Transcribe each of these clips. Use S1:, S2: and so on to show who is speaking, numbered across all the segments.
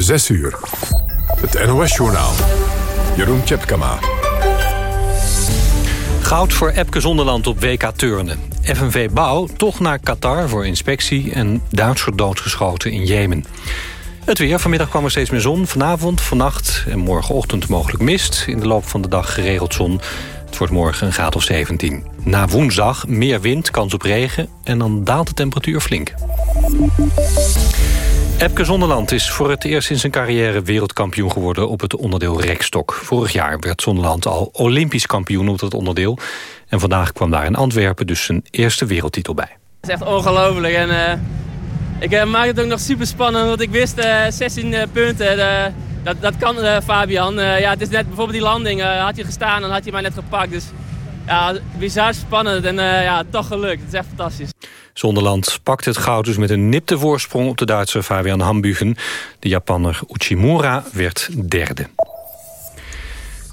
S1: 6 uur. Het NOS-journaal. Jeroen Tjepkama.
S2: Goud voor Epke Zonderland op WK Turnen. FNV Bouw toch naar Qatar voor inspectie... en Duitser doodgeschoten in Jemen. Het weer. Vanmiddag kwam er steeds meer zon. Vanavond, vannacht en morgenochtend mogelijk mist. In de loop van de dag geregeld zon. Het wordt morgen een graad of 17. Na woensdag meer wind, kans op regen... en dan daalt de temperatuur flink. Epke Zonderland is voor het eerst in zijn carrière wereldkampioen geworden op het onderdeel rekstok. Vorig jaar werd Zonderland al olympisch kampioen op dat onderdeel. En vandaag kwam daar in Antwerpen dus zijn eerste wereldtitel bij.
S3: Het is echt ongelooflijk en uh, ik uh, maak het ook nog super spannend, want ik wist uh, 16 punten. dat, dat kan Fabian. ja, het is net bijvoorbeeld die landing, had hij gestaan en had hij mij net gepakt. Dus ja, bizar spannend en ja, toch gelukt. Het is echt fantastisch.
S2: Zonderland pakt het goud dus met een nipte voorsprong op de Duitse Fabian Hambugen. De Japanner Uchimura werd derde.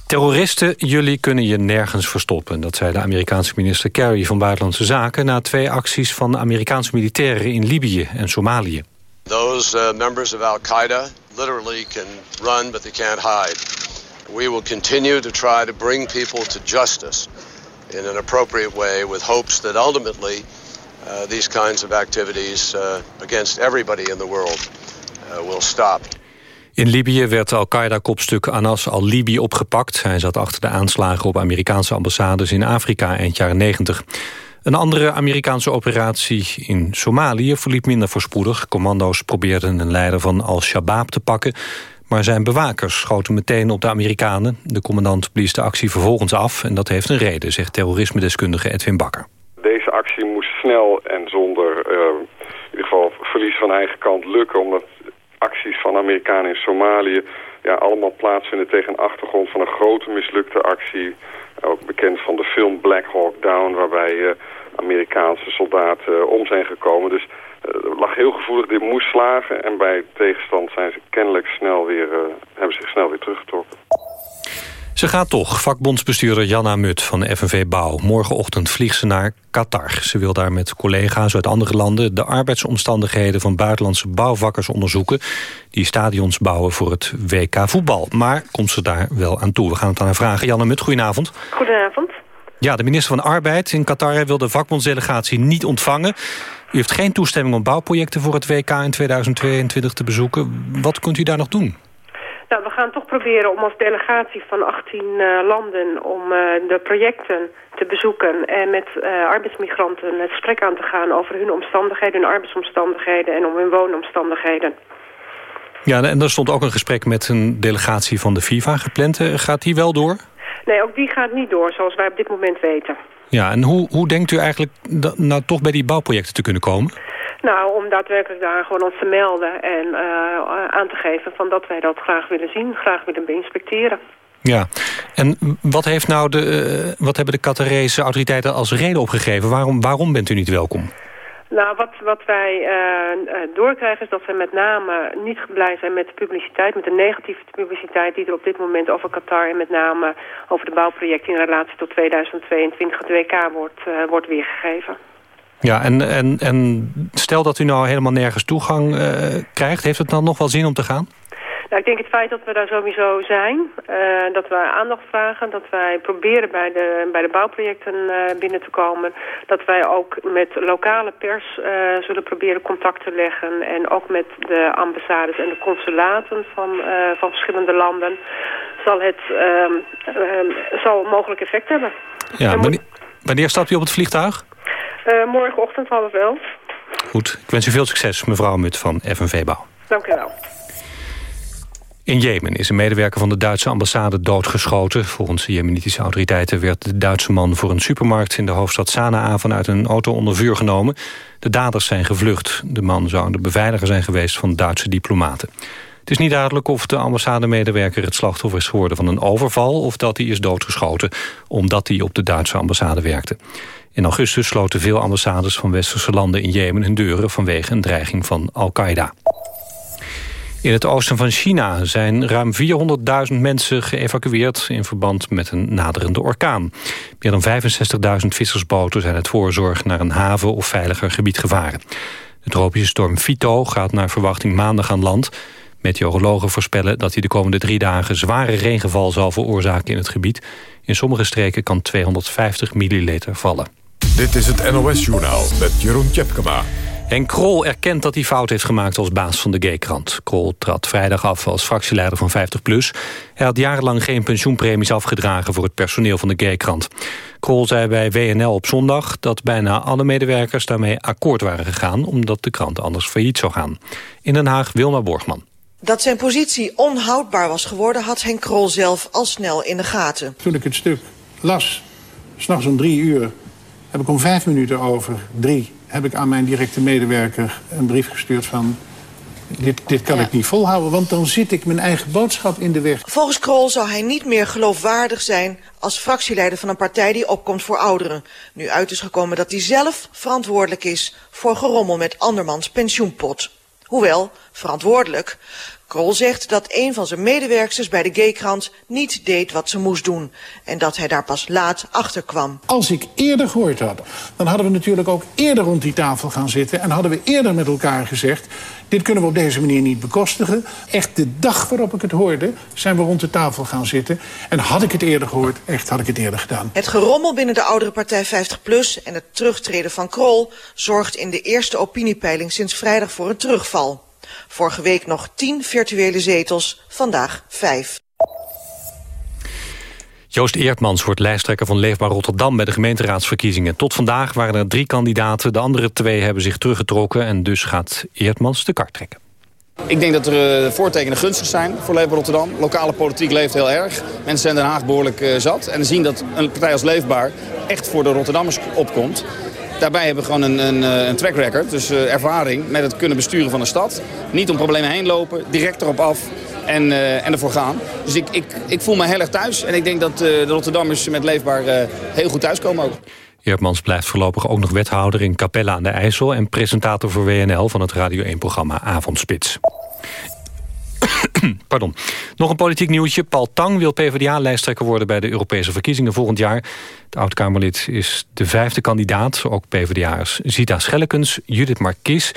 S2: Terroristen, jullie kunnen je nergens verstoppen. Dat zei de Amerikaanse minister Kerry van Buitenlandse Zaken... na twee acties van Amerikaanse militairen in Libië en Somalië.
S4: Those uh, of Al-Qaeda literally can run, but they can't hide. We will continue to try to bring people to justice in an appropriate way with hopes that ultimately these kinds of activities uh, against everybody in the world uh, will stop.
S2: In Libië werd Al-Qaeda-kopstuk Anas al-Libi opgepakt. Hij zat achter de aanslagen op Amerikaanse ambassades in Afrika eind jaren 90. Een andere Amerikaanse operatie in Somalië verliep minder voorspoedig. Commando's probeerden een leider van Al-Shabaab te pakken... maar zijn bewakers schoten meteen op de Amerikanen. De commandant blies de actie vervolgens af en dat heeft een reden... zegt terrorisme-deskundige Edwin Bakker.
S5: Actie moest snel en zonder uh, in ieder geval verlies van eigen kant lukken... omdat acties van Amerikanen in Somalië ja, allemaal plaatsvinden tegen een achtergrond van een grote mislukte actie. Ook bekend van de film Black Hawk Down, waarbij uh, Amerikaanse soldaten uh, om zijn gekomen. Dus het lag heel gevoelig, dit moest slagen. En bij tegenstand zijn ze kennelijk snel weer, hebben zich snel weer teruggetrokken.
S2: Ze gaat toch, vakbondsbestuurder Janna Mut van de FNV Bouw. Morgenochtend vliegt ze naar Qatar. Ze wil daar met collega's uit andere landen... de arbeidsomstandigheden van buitenlandse bouwvakkers onderzoeken... die stadions bouwen voor het WK voetbal. Maar komt ze daar wel aan toe? We gaan het aan haar vragen. Janna Mut, goedenavond.
S6: Goedenavond.
S2: Ja, de minister van Arbeid in Qatar wil de vakbondsdelegatie niet ontvangen. U heeft geen toestemming om bouwprojecten voor het WK in 2022 te bezoeken. Wat kunt u daar nog doen?
S6: Nou, we gaan toch proberen om als delegatie van 18 uh, landen... om uh, de projecten te bezoeken en met uh, arbeidsmigranten het gesprek aan te gaan... over hun omstandigheden, hun arbeidsomstandigheden en om hun woonomstandigheden.
S2: Ja, en er stond ook een gesprek met een delegatie van de FIFA gepland. Gaat die wel door?
S6: Nee, ook die gaat niet door, zoals wij op dit moment weten.
S2: Ja, en hoe, hoe denkt u eigenlijk nou toch bij die bouwprojecten te kunnen komen?
S6: Nou, om daadwerkelijk daar gewoon ons te melden en uh, aan te geven van dat wij dat graag willen zien, graag willen beinspecteren.
S2: Ja, en wat, heeft nou de, uh, wat hebben de Qatarese autoriteiten als reden opgegeven? Waarom, waarom bent u niet welkom?
S6: Nou, wat, wat wij uh, doorkrijgen is dat ze met name niet blij zijn met de publiciteit, met de negatieve publiciteit die er op dit moment over Qatar en met name over de bouwprojecten in relatie tot 2022 het WK wordt, uh, wordt weergegeven.
S2: Ja, en, en, en stel dat u nou helemaal nergens toegang uh, krijgt, heeft het dan nog wel zin om te gaan?
S6: Nou, ik denk het feit dat we daar sowieso zijn, uh, dat wij aandacht vragen, dat wij proberen bij de, bij de bouwprojecten uh, binnen te komen, dat wij ook met lokale pers uh, zullen proberen contact te leggen en ook met de ambassades en de consulaten van, van verschillende landen zal het zal mogelijk effect hebben.
S2: Ja, wanneer, wanneer stapt u op het vliegtuig?
S6: Uh, morgenochtend half elf.
S2: Goed, ik wens u veel succes, mevrouw Mut van FNV Bouw.
S6: Dank u wel.
S2: In Jemen is een medewerker van de Duitse ambassade doodgeschoten. Volgens de jemenitische autoriteiten werd de Duitse man voor een supermarkt... in de hoofdstad Sanaa vanuit een auto onder vuur genomen. De daders zijn gevlucht. De man zou de beveiliger zijn geweest van Duitse diplomaten. Het is niet duidelijk of de ambassademedewerker het slachtoffer is geworden van een overval... of dat hij is doodgeschoten omdat hij op de Duitse ambassade werkte. In augustus sloten veel ambassades van westerse landen in Jemen hun deuren vanwege een dreiging van Al-Qaeda. In het oosten van China zijn ruim 400.000 mensen geëvacueerd... in verband met een naderende orkaan. Meer dan 65.000 vissersboten zijn het voorzorg... naar een haven of veiliger gebied gevaren. De tropische storm Fito gaat naar verwachting maandag aan land... Meteorologen voorspellen dat hij de komende drie dagen zware regenval zal veroorzaken in het gebied. In sommige streken kan 250 milliliter vallen.
S1: Dit is het NOS-journaal met Jeroen Tjepkema.
S2: Henk Krol erkent dat hij fout heeft gemaakt als baas van de G-krant. Krol trad vrijdag af als fractieleider van 50PLUS. Hij had jarenlang geen pensioenpremies afgedragen voor het personeel van de G-krant. Krol zei bij WNL op zondag dat bijna alle medewerkers daarmee akkoord waren gegaan... omdat de krant anders failliet zou gaan. In Den Haag Wilma Borgman.
S7: Dat zijn positie onhoudbaar was geworden had Henk Krol zelf al snel in de gaten.
S8: Toen ik het stuk las, s'nachts om drie uur, heb ik om vijf minuten over drie heb ik aan mijn directe medewerker een brief gestuurd van... Dit, dit kan ik niet volhouden, want dan zit ik mijn eigen boodschap in de weg.
S7: Volgens Krol zou hij niet meer geloofwaardig zijn als fractieleider van een partij die opkomt voor ouderen. Nu uit is gekomen dat hij zelf verantwoordelijk is voor gerommel met andermans pensioenpot. Hoewel, verantwoordelijk, Krol zegt dat een van zijn medewerkers bij de G-krant niet deed wat ze moest doen. En dat hij daar pas laat achter kwam.
S8: Als ik eerder gehoord had, dan hadden we natuurlijk ook eerder rond die tafel gaan zitten... en hadden we eerder met elkaar gezegd... dit kunnen we op deze manier niet bekostigen. Echt de dag waarop ik het hoorde, zijn we rond de tafel gaan zitten. En had ik het eerder gehoord, echt had ik het eerder gedaan.
S7: Het gerommel binnen de oudere partij 50PLUS en het terugtreden van Krol... zorgt in de eerste opiniepeiling sinds vrijdag voor een terugval. Vorige week nog 10 virtuele zetels, vandaag 5.
S2: Joost Eertmans wordt lijsttrekker van Leefbaar Rotterdam... bij de gemeenteraadsverkiezingen. Tot vandaag waren er drie kandidaten. De andere twee hebben zich teruggetrokken... en dus gaat Eertmans de kart trekken.
S9: Ik denk dat er uh, voortekenen gunstig zijn voor Leefbaar Rotterdam. Lokale politiek leeft heel erg. Mensen zijn Den Haag behoorlijk uh, zat. En zien dat een partij als Leefbaar echt voor de Rotterdammers opkomt. Daarbij hebben we gewoon een, een, eh, een track record, dus uh, ervaring met het kunnen besturen van een stad. Niet om problemen heen lopen, direct erop af en, uh, en ervoor gaan. Dus ik, ik, ik voel me heel erg thuis en ik denk dat de Rotterdammers met Leefbaar heel goed thuiskomen ook.
S2: Eertmans blijft voorlopig ook nog wethouder in Capella aan de IJssel... en presentator voor WNL van het Radio 1-programma Avondspits. Pardon. Nog een politiek nieuwtje. Paul Tang wil PvdA-lijsttrekker worden bij de Europese verkiezingen volgend jaar. Het oud-Kamerlid is de vijfde kandidaat. Ook PvdA'ers Zita Schellekens, Judith Marquis...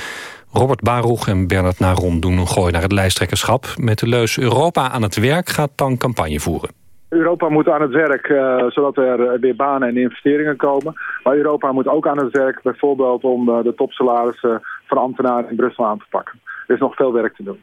S2: Robert Baruch en Bernard Naron doen een gooi naar het lijsttrekkerschap. Met de leus Europa aan het werk gaat Tang campagne voeren.
S10: Europa moet aan het werk, uh, zodat er weer banen en investeringen komen. Maar Europa moet ook aan het werk, bijvoorbeeld om uh, de topsalarissen van ambtenaren in Brussel aan te pakken. Er is nog veel werk te doen.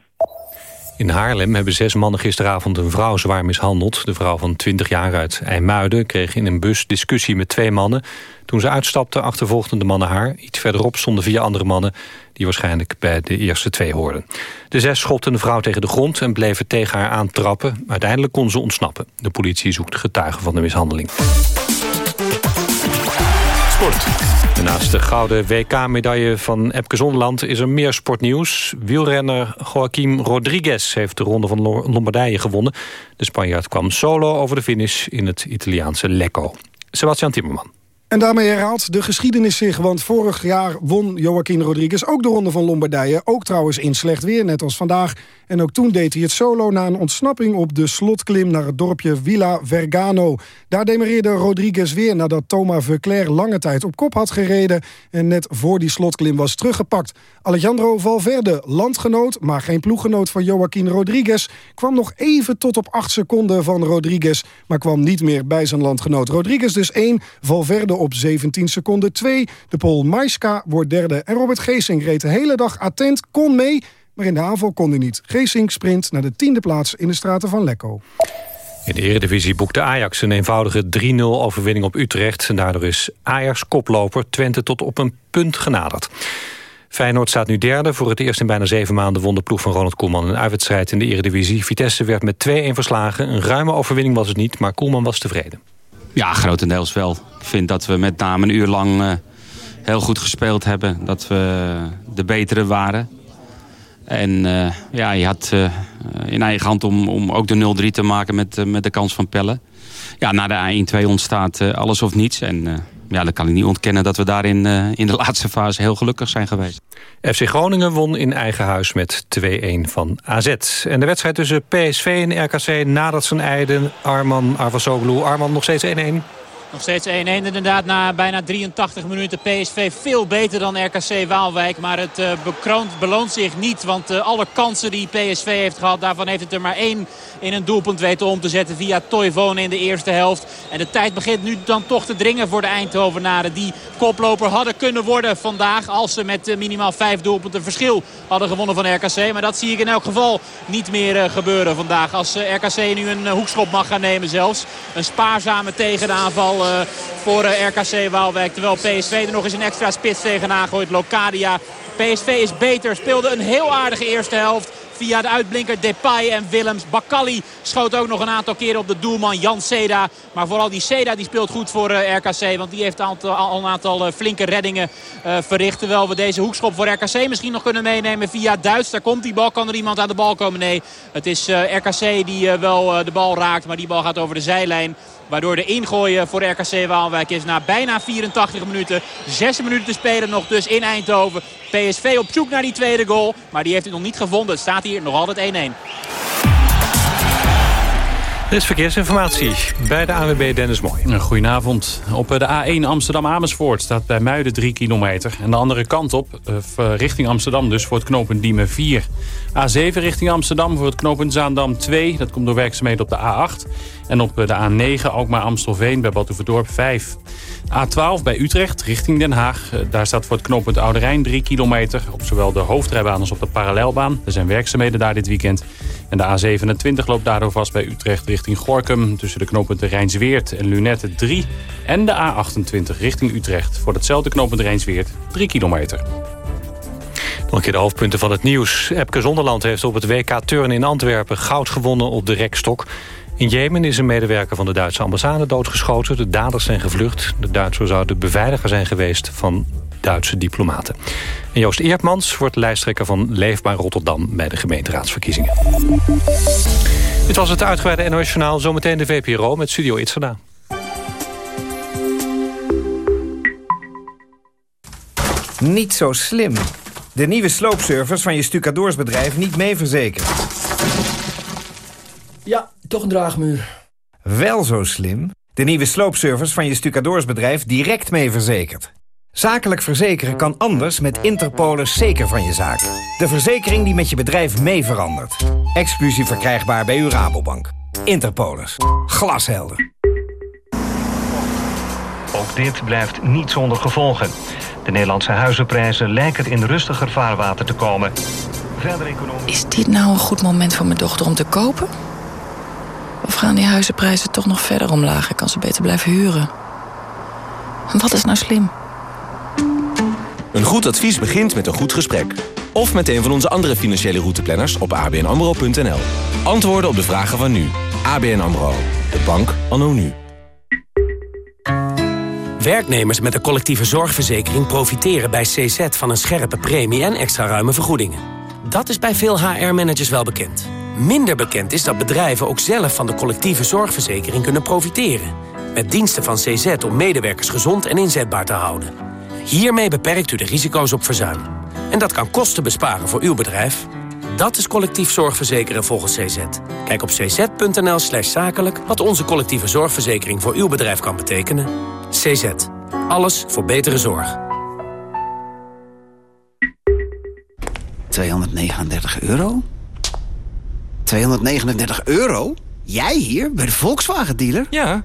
S2: In Haarlem hebben zes mannen gisteravond een vrouw zwaar mishandeld. De vrouw van 20 jaar uit IJmuiden kreeg in een bus discussie met twee mannen. Toen ze uitstapte achtervolgden de mannen haar. Iets verderop stonden vier andere mannen die waarschijnlijk bij de eerste twee hoorden. De zes schopten de vrouw tegen de grond en bleven tegen haar aantrappen. Uiteindelijk kon ze ontsnappen. De politie zoekt getuigen van de mishandeling. Sport. Naast de gouden WK-medaille van Epke Zonderland is er meer sportnieuws. Wielrenner Joaquim Rodriguez heeft de ronde van Lombardije gewonnen. De Spanjaard kwam solo over de finish in het Italiaanse Lecco. Sebastian Timmerman.
S11: En daarmee herhaalt de geschiedenis zich, want vorig jaar won Joaquin Rodriguez ook de Ronde van Lombardije. Ook trouwens in slecht weer, net als vandaag. En ook toen deed hij het solo na een ontsnapping op de slotklim naar het dorpje Villa Vergano. Daar demereerde Rodriguez weer nadat Thomas Verclair lange tijd op kop had gereden en net voor die slotklim was teruggepakt. Alejandro Valverde, landgenoot, maar geen ploeggenoot van Joaquin Rodriguez, kwam nog even tot op 8 seconden van Rodriguez, maar kwam niet meer bij zijn landgenoot. Rodriguez dus 1, Valverde op 17 seconden 2. De Pool Maiska wordt derde en Robert Geesing reed de hele dag attent, kon mee, maar in de aanval kon hij niet. Geesing sprint naar de tiende plaats in de straten van Lecco.
S2: In de Eredivisie boekte Ajax een eenvoudige 3-0 overwinning op Utrecht. En daardoor is Ajax koploper Twente tot op een punt genaderd. Feyenoord staat nu derde. Voor het eerst in bijna zeven maanden won de ploeg van Ronald Koeman... een uitwedstrijd in de Eredivisie. Vitesse werd met 2-1 verslagen. Een ruime overwinning was het niet, maar Koeman was tevreden.
S12: Ja, grotendeels wel. Ik vind dat we met name een uur lang uh, heel goed gespeeld hebben. Dat we de betere waren. En uh, ja, je had in eigen hand om, om ook de 0-3 te maken met, met de kans van Pelle. Ja, na de 1-2 ontstaat alles of niets. En ja, dan kan ik niet ontkennen dat we daarin in de laatste fase heel gelukkig zijn geweest.
S2: FC Groningen won in eigen huis met 2-1 van AZ. En de wedstrijd tussen PSV en RKC nadat zijn eiden Arman Arvasoglu. Arman nog steeds 1-1.
S13: Nog steeds 1-1 inderdaad na bijna 83 minuten. PSV veel beter dan RKC Waalwijk. Maar het uh, bekroont, beloont zich niet. Want uh, alle kansen die PSV heeft gehad, daarvan heeft het er maar één in een doelpunt weten om te zetten. Via Toivonen in de eerste helft. En de tijd begint nu dan toch te dringen voor de Eindhovenaren. Die koploper hadden kunnen worden vandaag. Als ze met uh, minimaal vijf doelpunten verschil hadden gewonnen van RKC. Maar dat zie ik in elk geval niet meer gebeuren vandaag. Als RKC nu een hoekschop mag gaan nemen zelfs. Een spaarzame tegenaanval uh, voor uh, RKC Waalwijk. Terwijl PSV er nog eens een extra spits tegenaan gooit. Locadia. PSV is beter. Speelde een heel aardige eerste helft via de uitblinker Depay en Willems. Bakali schoot ook nog een aantal keren op de doelman Jan Seda. Maar vooral die Seda die speelt goed voor uh, RKC. Want die heeft al, een aantal flinke reddingen verricht. Terwijl we deze hoekschop voor RKC misschien nog kunnen meenemen via Duits. Daar komt die bal. Kan er iemand aan de bal komen? Nee, het is RKC die wel de bal raakt. Maar die bal gaat over de zijlijn. Waardoor de ingooien voor RKC Waalwijk is na bijna 84 minuten. 6 minuten te spelen nog dus in Eindhoven. PSV op zoek naar die tweede goal. Maar die heeft het nog niet gevonden. Het staat hier nog altijd 1-1.
S2: Er is verkeersinformatie bij de AWB Dennis Mooi.
S14: Goedenavond. Op de A1 Amsterdam-Amersfoort staat bij Muiden 3 kilometer. En de andere kant op, eh, richting Amsterdam dus, voor het knooppunt Diemen 4. A7 richting Amsterdam voor het knooppunt Zaandam 2. Dat komt door werkzaamheden op de A8. En op de A9 ook maar Amstelveen bij Batuverdorp 5. A12 bij Utrecht richting Den Haag. Eh, daar staat voor het knooppunt Oude Rijn 3 kilometer. Op zowel de hoofdrijbaan als op de parallelbaan. Er zijn werkzaamheden daar dit weekend. En de A27 loopt daardoor vast bij Utrecht richting Gorkum... tussen de knooppunten Rijnsweert en Lunette 3. En de A28 richting Utrecht voor hetzelfde knooppunt Rijnsweert 3 kilometer.
S2: Nog een keer de hoofdpunten van het nieuws. Epke Zonderland heeft op het WK Turn in Antwerpen goud gewonnen op de rekstok. In Jemen is een medewerker van de Duitse ambassade doodgeschoten. De daders zijn gevlucht. De Duitser zou de beveiliger zijn geweest van Duitse diplomaten. En Joost Eertmans wordt lijsttrekker van Leefbaar Rotterdam... bij de gemeenteraadsverkiezingen. Dit was het uitgebreide NOS Journaal. Zometeen de VPRO met Studio Itzerda.
S15: Niet zo slim. De nieuwe sloopservice van je stucadoorsbedrijf niet mee verzekerd.
S16: Ja, toch een draagmuur.
S15: Wel zo slim. De nieuwe sloopservice van je stucadoorsbedrijf direct mee verzekerd. Zakelijk verzekeren kan anders met Interpolis zeker van je zaak. De verzekering die met je bedrijf mee verandert. Exclusief verkrijgbaar bij uw Rabobank. Interpolis. Glashelder.
S17: Ook dit blijft niet zonder gevolgen. De Nederlandse huizenprijzen lijken in rustiger vaarwater te komen.
S18: Verder economie... Is dit nou een goed moment voor mijn dochter om te kopen? Of gaan die huizenprijzen toch nog verder omlaag? Ik kan ze beter blijven huren. Wat is nou slim?
S19: Een goed advies begint met een goed gesprek. Of met een van onze andere financiële routeplanners op abnamro.nl. Antwoorden op de vragen van nu. ABN AMRO. De bank anno nu.
S20: Werknemers met een collectieve zorgverzekering profiteren bij CZ van een scherpe premie en extra ruime vergoedingen. Dat is bij veel HR-managers wel bekend. Minder bekend is dat bedrijven ook zelf van de collectieve zorgverzekering kunnen profiteren. Met diensten van CZ om medewerkers gezond en inzetbaar te houden. Hiermee beperkt u de risico's op verzuim. En dat kan kosten besparen voor uw bedrijf. Dat is collectief zorgverzekeren volgens CZ. Kijk op cz.nl slash zakelijk wat onze collectieve zorgverzekering voor uw bedrijf kan betekenen. CZ. Alles voor betere zorg.
S21: 239 euro? 239 euro? Jij hier, bij de Volkswagen-dealer?
S22: Ja,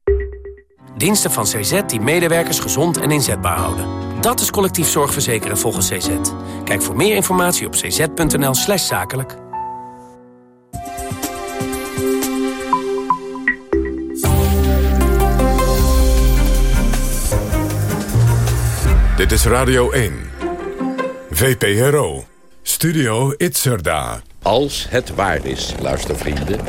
S20: Diensten van CZ die medewerkers gezond en inzetbaar houden. Dat is collectief zorgverzekeren volgens CZ. Kijk voor meer informatie op cz.nl slash zakelijk.
S1: Dit is Radio 1. VPRO. Studio Itzerda.
S23: Als het waar is, luistervrienden,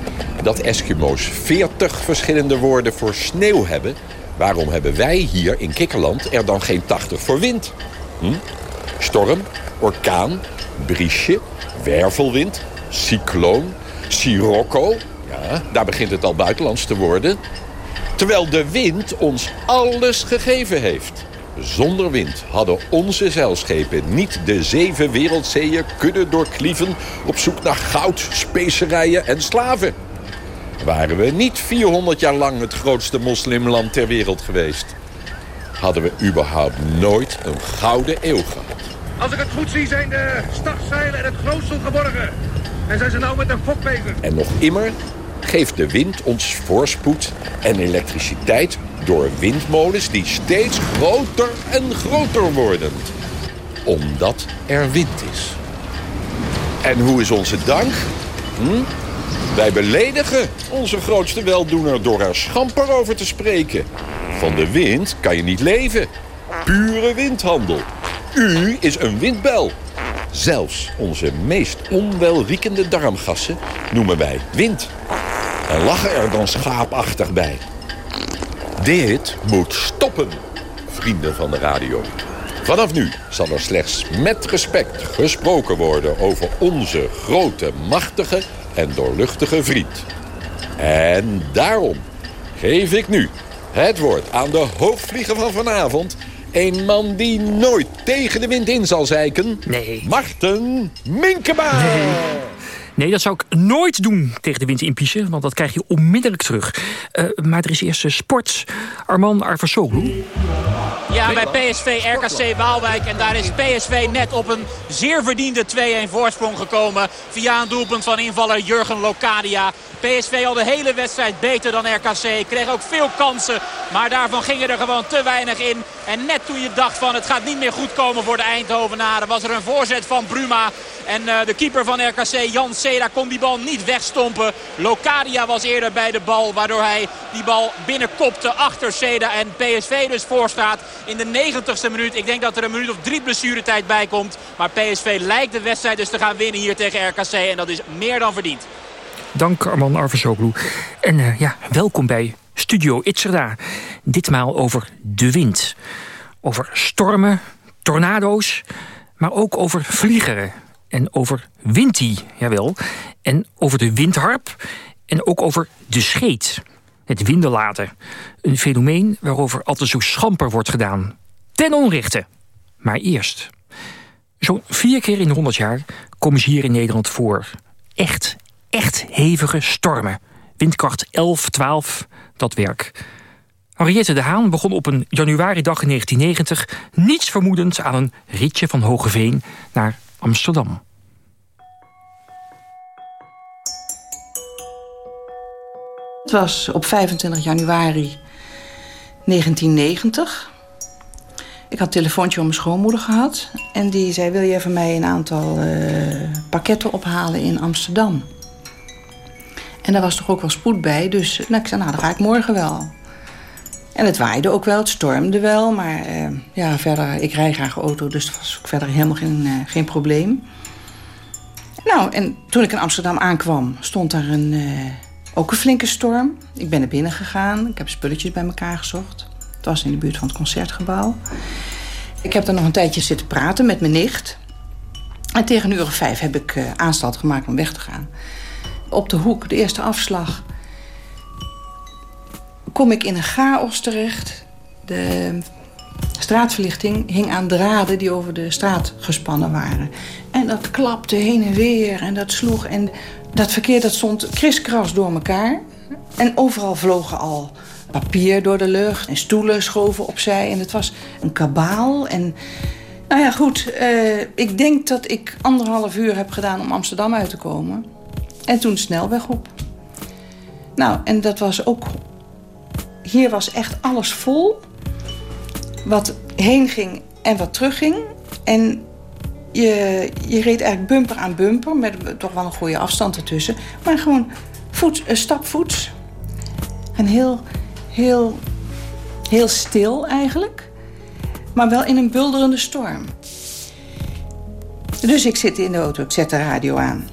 S23: dat Eskimo's 40 verschillende woorden voor sneeuw hebben... waarom hebben wij hier in Kikkerland er dan geen 80 voor wind? Hm? Storm, orkaan, briesje, wervelwind, cycloon, sirocco. Ja, daar begint het al buitenlands te worden. Terwijl de wind ons alles gegeven heeft. Zonder wind hadden onze zeilschepen niet de zeven wereldzeeën kunnen doorklieven... op zoek naar goud, specerijen en slaven. Waren we niet 400 jaar lang het grootste moslimland ter wereld geweest... hadden we überhaupt nooit een gouden eeuw gehad.
S24: Als ik het goed zie zijn de stagzeilen en het grootsel geborgen. En zijn ze nou met een fok bezig.
S23: En nog immer geeft de wind ons voorspoed en elektriciteit door windmolens die steeds groter en groter worden. Omdat er wind is. En hoe is onze dank? Hm? Wij beledigen onze grootste weldoener door er schamper over te spreken. Van de wind kan je niet leven. Pure windhandel. U is een windbel. Zelfs onze meest onwelriekende darmgassen noemen wij wind. En lachen er dan schaapachtig bij. Dit moet stoppen, vrienden van de radio. Vanaf nu zal er slechts met respect gesproken worden over onze grote, machtige en doorluchtige vriend. En daarom geef ik nu het woord aan de hoofdvlieger van vanavond... een man die nooit tegen de wind in zal zeiken.
S25: Nee.
S23: Marten Minkema.
S25: Nee, dat zou ik nooit doen tegen de wind inpiezen, want dat krijg je onmiddellijk terug. Uh, maar er is eerst sport. Arman Arversoglu.
S13: Ja, bij PSV RKC Waalwijk. En daar is PSV net op een zeer verdiende 2-1 voorsprong gekomen. Via een doelpunt van invaller Jurgen Locadia. PSV al de hele wedstrijd beter dan RKC. Kreeg ook veel kansen. Maar daarvan gingen er gewoon te weinig in. En net toen je dacht van het gaat niet meer goed komen voor de Eindhovenaren. Was er een voorzet van Bruma. En uh, de keeper van RKC, Jan Seda, kon die bal niet wegstompen. Locadia was eerder bij de bal. Waardoor hij die bal binnenkopte achter Seda. En PSV dus voorstaat in de 90ste minuut. Ik denk dat er een minuut of drie blessuretijd bij komt. Maar PSV lijkt de wedstrijd dus te gaan winnen hier tegen RKC. En dat is meer dan verdiend.
S25: Dank Arman Arvesoglu. En uh, ja, welkom bij Studio Itzerda. Ditmaal over de wind. Over stormen, tornado's, maar ook over vliegeren. En over Winti, jawel. En over de windharp. En ook over de scheet. Het windenlaten. Een fenomeen waarover altijd zo schamper wordt gedaan. Ten onrechte. Maar eerst. Zo'n vier keer in 100 jaar komen ze hier in Nederland voor. Echt, echt hevige stormen. Windkracht 11, 12, dat werk. Henriette de Haan begon op een januaridag in 1990... niets vermoedend aan een ritje van Hogeveen naar Amsterdam.
S26: Het was op 25 januari 1990. Ik had een telefoontje van mijn schoonmoeder gehad. En die zei, wil je van mij een aantal uh, pakketten ophalen in Amsterdam? En daar was toch ook wel spoed bij. Dus nou, ik zei, nou, dan ga ik morgen wel. En het waaide ook wel, het stormde wel. Maar uh, ja, verder, ik rij graag auto, dus dat was ook verder helemaal geen, uh, geen probleem. Nou, en toen ik in Amsterdam aankwam, stond daar een, uh, ook een flinke storm. Ik ben naar binnen gegaan, ik heb spulletjes bij elkaar gezocht. Het was in de buurt van het Concertgebouw. Ik heb daar nog een tijdje zitten praten met mijn nicht. En tegen een uur of vijf heb ik aanstalt gemaakt om weg te gaan. Op de hoek, de eerste afslag kom ik in een chaos terecht. De straatverlichting hing aan draden die over de straat gespannen waren. En dat klapte heen en weer en dat sloeg. En dat verkeer dat stond kriskras door elkaar. En overal vlogen al papier door de lucht. En stoelen schoven opzij. En het was een kabaal. En nou ja, goed. Uh, ik denk dat ik anderhalf uur heb gedaan om Amsterdam uit te komen. En toen snelweg op. Nou, en dat was ook hier was echt alles vol. Wat heen ging en wat terug ging. En je, je reed eigenlijk bumper aan bumper. Met toch wel een goede afstand ertussen. Maar gewoon voet, stapvoets. En heel, heel, heel stil eigenlijk. Maar wel in een bulderende storm. Dus ik zit in de auto, ik zet de radio aan.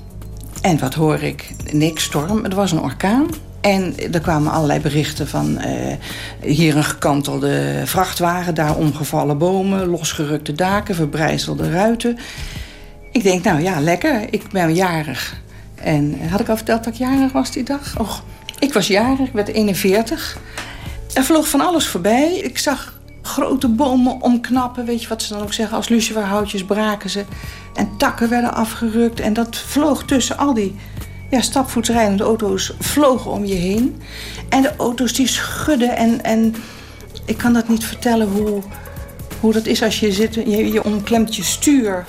S26: En wat hoor ik? Niks storm. Het was een orkaan. En er kwamen allerlei berichten van uh, hier een gekantelde vrachtwagen... daar omgevallen bomen, losgerukte daken, verbrijzelde ruiten. Ik denk, nou ja, lekker. Ik ben jarig. En had ik al verteld dat ik jarig was die dag? Och, ik was jarig, ik werd 41. Er vloog van alles voorbij. Ik zag grote bomen omknappen, weet je wat ze dan ook zeggen. Als luciferhoutjes braken ze. En takken werden afgerukt. En dat vloog tussen al die ja, stapvoetsrijdende auto's vlogen om je heen. En de auto's die schudden. En, en ik kan dat niet vertellen hoe, hoe dat is als je zit. Je, je omklemt je stuur.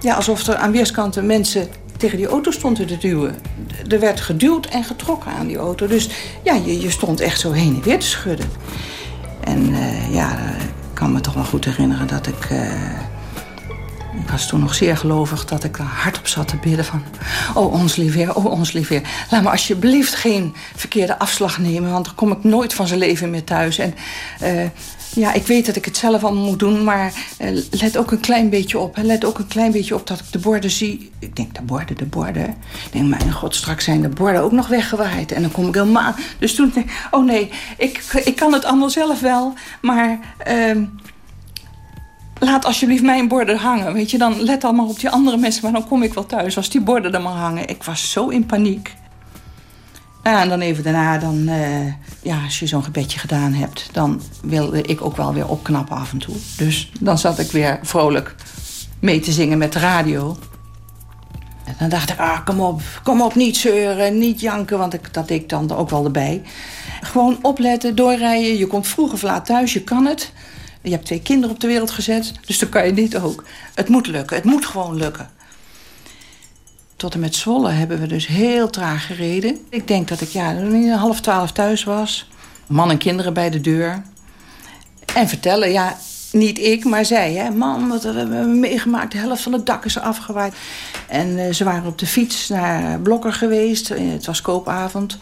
S26: Ja, alsof er aan weerskanten mensen tegen die auto stonden te duwen. Er werd geduwd en getrokken aan die auto. Dus ja, je, je stond echt zo heen en weer te schudden. En uh, ja, ik kan me toch wel goed herinneren dat ik... Uh, ik was toen nog zeer gelovig dat ik er hardop zat te bidden van... Oh, ons lief heer, oh, ons lief heer. Laat me alsjeblieft geen verkeerde afslag nemen... want dan kom ik nooit van zijn leven meer thuis. En uh, ja, ik weet dat ik het zelf allemaal moet doen, maar uh, let ook een klein beetje op. Hè. Let ook een klein beetje op dat ik de borden zie. Ik denk, de borden, de borden. Ik denk, mijn god, straks zijn de borden ook nog weggewaaid. En dan kom ik helemaal... Dus toen denk oh nee, ik, ik kan het allemaal zelf wel. Maar uh, laat alsjeblieft mijn borden hangen. Weet je, dan let allemaal op die andere mensen. Maar dan kom ik wel thuis als die borden er maar hangen. Ik was zo in paniek. Ja, en dan even daarna, dan, uh, ja, als je zo'n gebedje gedaan hebt... dan wilde ik ook wel weer opknappen af en toe. Dus dan zat ik weer vrolijk mee te zingen met de radio. En dan dacht ik, ah, kom op, kom op, niet zeuren, niet janken... want ik, dat deed ik dan ook wel erbij. Gewoon opletten, doorrijden, je komt vroeg of laat thuis, je kan het. Je hebt twee kinderen op de wereld gezet, dus dan kan je dit ook. Het moet lukken, het moet gewoon lukken. Tot en met Zwolle hebben we dus heel traag gereden. Ik denk dat ik ja, half twaalf thuis was. Man en kinderen bij de deur. En vertellen, ja, niet ik, maar zij. Hè. Man, wat hebben we meegemaakt. De helft van het dak is afgewaaid. En uh, ze waren op de fiets naar Blokker geweest. Het was koopavond.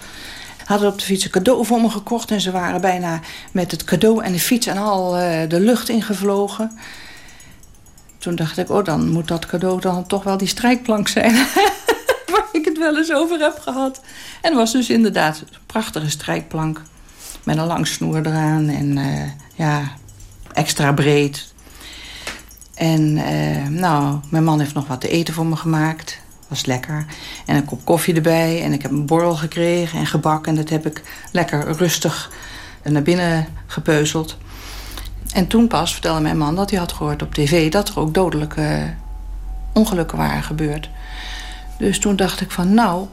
S26: Hadden op de fiets een cadeau voor me gekocht. En ze waren bijna met het cadeau en de fiets en al uh, de lucht ingevlogen. Toen dacht ik, oh, dan moet dat cadeau dan toch wel die strijkplank zijn. Waar ik het wel eens over heb gehad. En was dus inderdaad een prachtige strijkplank. Met een lang snoer eraan en uh, ja, extra breed. En uh, nou, mijn man heeft nog wat te eten voor me gemaakt. Was lekker. En een kop koffie erbij. En ik heb een borrel gekregen en gebak. En dat heb ik lekker rustig naar binnen gepeuzeld. En toen pas vertelde mijn man dat hij had gehoord op tv... dat er ook dodelijke ongelukken waren gebeurd. Dus toen dacht ik van nou,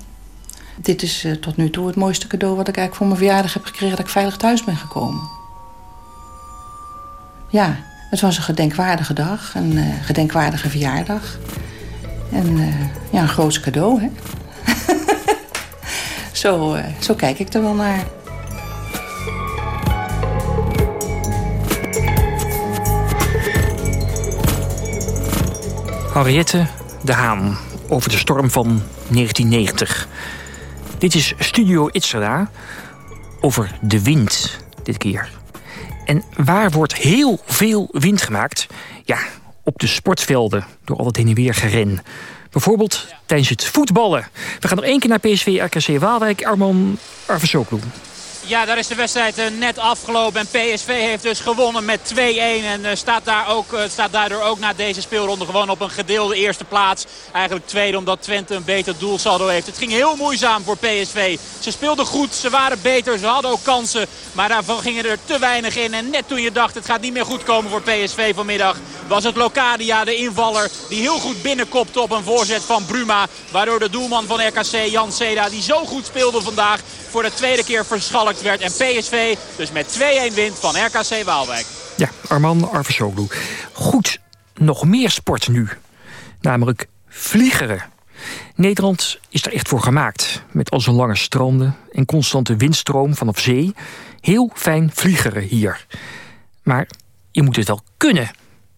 S26: dit is uh, tot nu toe het mooiste cadeau... wat ik eigenlijk voor mijn verjaardag heb gekregen... dat ik veilig thuis ben gekomen. Ja, het was een gedenkwaardige dag, een uh, gedenkwaardige verjaardag. En uh, ja, een groot cadeau, hè. zo, zo kijk ik er wel naar.
S25: Henriette de Haan over de storm van 1990. Dit is Studio Itzerda over de wind dit keer. En waar wordt heel veel wind gemaakt? Ja, op de sportvelden door al het heen en weer geren. Bijvoorbeeld tijdens het voetballen. We gaan nog één keer naar PSV RKC Waalwijk. Arman Arvesoklu.
S13: Ja, daar is de wedstrijd uh, net afgelopen. En PSV heeft dus gewonnen met 2-1. En uh, staat, daar ook, uh, staat daardoor ook na deze speelronde gewoon op een gedeelde eerste plaats. Eigenlijk tweede omdat Twente een beter doelsaldo heeft. Het ging heel moeizaam voor PSV. Ze speelden goed, ze waren beter, ze hadden ook kansen. Maar daarvan gingen er te weinig in. En net toen je dacht het gaat niet meer goed komen voor PSV vanmiddag... was het Locadia, de invaller, die heel goed binnenkopte op een voorzet van Bruma. Waardoor de doelman van RKC, Jan Seda, die zo goed speelde vandaag... voor de tweede keer verschalkt werd. En PSV dus met 2-1 wint van RKC Waalwijk.
S25: Ja, Arman Arvesoglu. Goed, nog meer sport nu. Namelijk vliegeren. Nederland is er echt voor gemaakt. Met al zijn lange stranden en constante windstroom vanaf zee. Heel fijn vliegeren hier. Maar je moet het wel kunnen.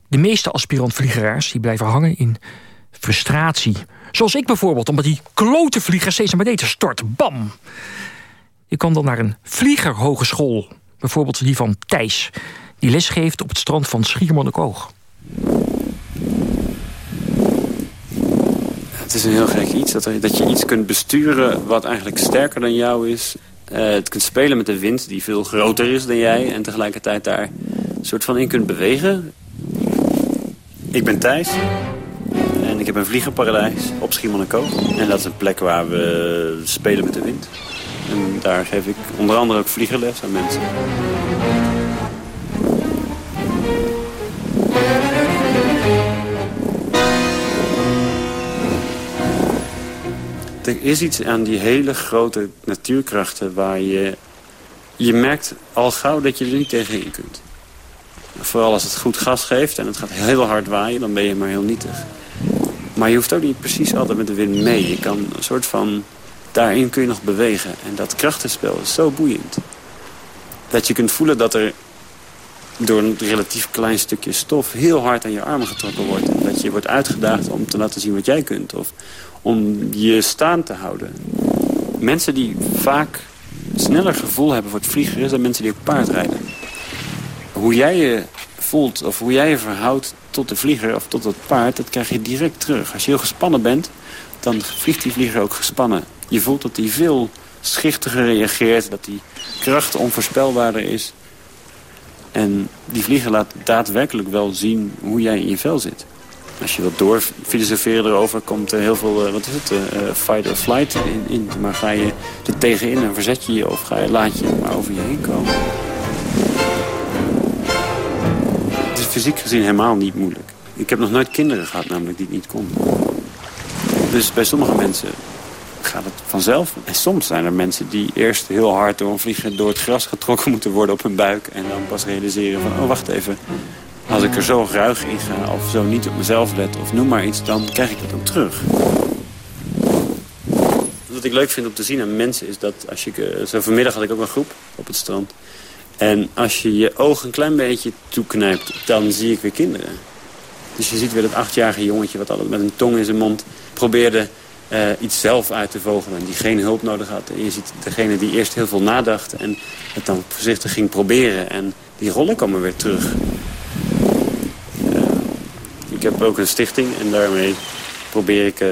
S25: De meeste aspirant-vliegeraars die blijven hangen in frustratie. Zoals ik bijvoorbeeld, omdat die klote vlieger steeds naar beneden stort. Bam! Je kan dan naar een vliegerhogeschool. Bijvoorbeeld die van Thijs. Die lesgeeft op het strand van Schiermonnikoog.
S27: Het is een heel gek iets. Dat, dat je iets kunt besturen wat eigenlijk sterker dan jou is. Uh, het kunt spelen met de wind die veel groter is dan jij. En tegelijkertijd daar een soort van in kunt bewegen. Ik ben Thijs. En ik heb een vliegenparadijs op Schiermonnikoog. En dat is een plek waar we spelen met de wind. En daar geef ik onder andere ook vliegerles aan mensen. Er is iets aan die hele grote natuurkrachten waar je... Je merkt al gauw dat je er niet tegenin kunt. Vooral als het goed gas geeft en het gaat heel hard waaien, dan ben je maar heel nietig. Maar je hoeft ook niet precies altijd met de wind mee. Je kan een soort van... Daarin kun je nog bewegen. En dat krachtenspel is zo boeiend. Dat je kunt voelen dat er door een relatief klein stukje stof heel hard aan je armen getrokken wordt. En dat je wordt uitgedaagd om te laten zien wat jij kunt. Of om je staan te houden. Mensen die vaak sneller gevoel hebben voor het vliegen... zijn mensen die op paard rijden. Hoe jij je voelt of hoe jij je verhoudt tot de vlieger of tot het paard... dat krijg je direct terug. Als je heel gespannen bent, dan vliegt die vlieger ook gespannen. Je voelt dat hij veel schichtiger reageert, dat die kracht onvoorspelbaarder is. En die vlieger laat daadwerkelijk wel zien hoe jij in je vel zit. Als je wat doorfilosoferen erover, komt er heel veel, uh, wat is het, uh, fight or flight in, in. Maar ga je er tegenin en verzet je je of ga je, laat je maar over je heen komen. Het is fysiek gezien helemaal niet moeilijk. Ik heb nog nooit kinderen gehad namelijk die het niet konden. Dus bij sommige mensen gaat het vanzelf. En soms zijn er mensen die eerst heel hard door een vlieger door het gras getrokken moeten worden op hun buik. En dan pas realiseren van, oh wacht even, als ik er zo ruig in ga of zo niet op mezelf let of noem maar iets, dan krijg ik dat ook terug. Wat ik leuk vind om te zien aan mensen is dat als je... Zo vanmiddag had ik ook een groep op het strand. En als je je ogen een klein beetje toeknijpt, dan zie ik weer kinderen. Dus je ziet weer dat achtjarige jongetje wat altijd met een tong in zijn mond probeerde uh, iets zelf uit te vogelen. En die geen hulp nodig had. En je ziet degene die eerst heel veel nadacht en het dan voorzichtig ging proberen. En die rollen komen weer terug. Ik heb ook een stichting en daarmee probeer ik uh,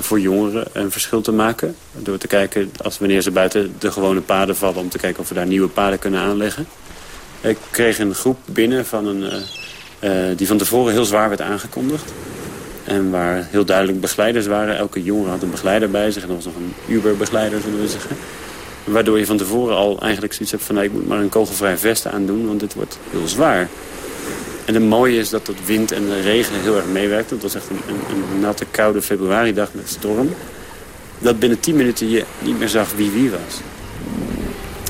S27: voor jongeren een verschil te maken. Door te kijken, als wanneer ze buiten de gewone paden vallen... om te kijken of we daar nieuwe paden kunnen aanleggen. Ik kreeg een groep binnen van een, die van tevoren heel zwaar werd aangekondigd. En waar heel duidelijk begeleiders waren. Elke jongere had een begeleider bij zich. En er was nog een Uber-begeleider, zullen we zeggen. Waardoor je van tevoren al eigenlijk zoiets hebt van... Nou, ik moet maar een kogelvrij vest aandoen, want dit wordt heel zwaar. En het mooie is dat dat wind en de regen heel erg meewerkt. Het was echt een, een, natte, koude februaridag met storm. Dat binnen 10 minuten je niet meer zag wie wie was.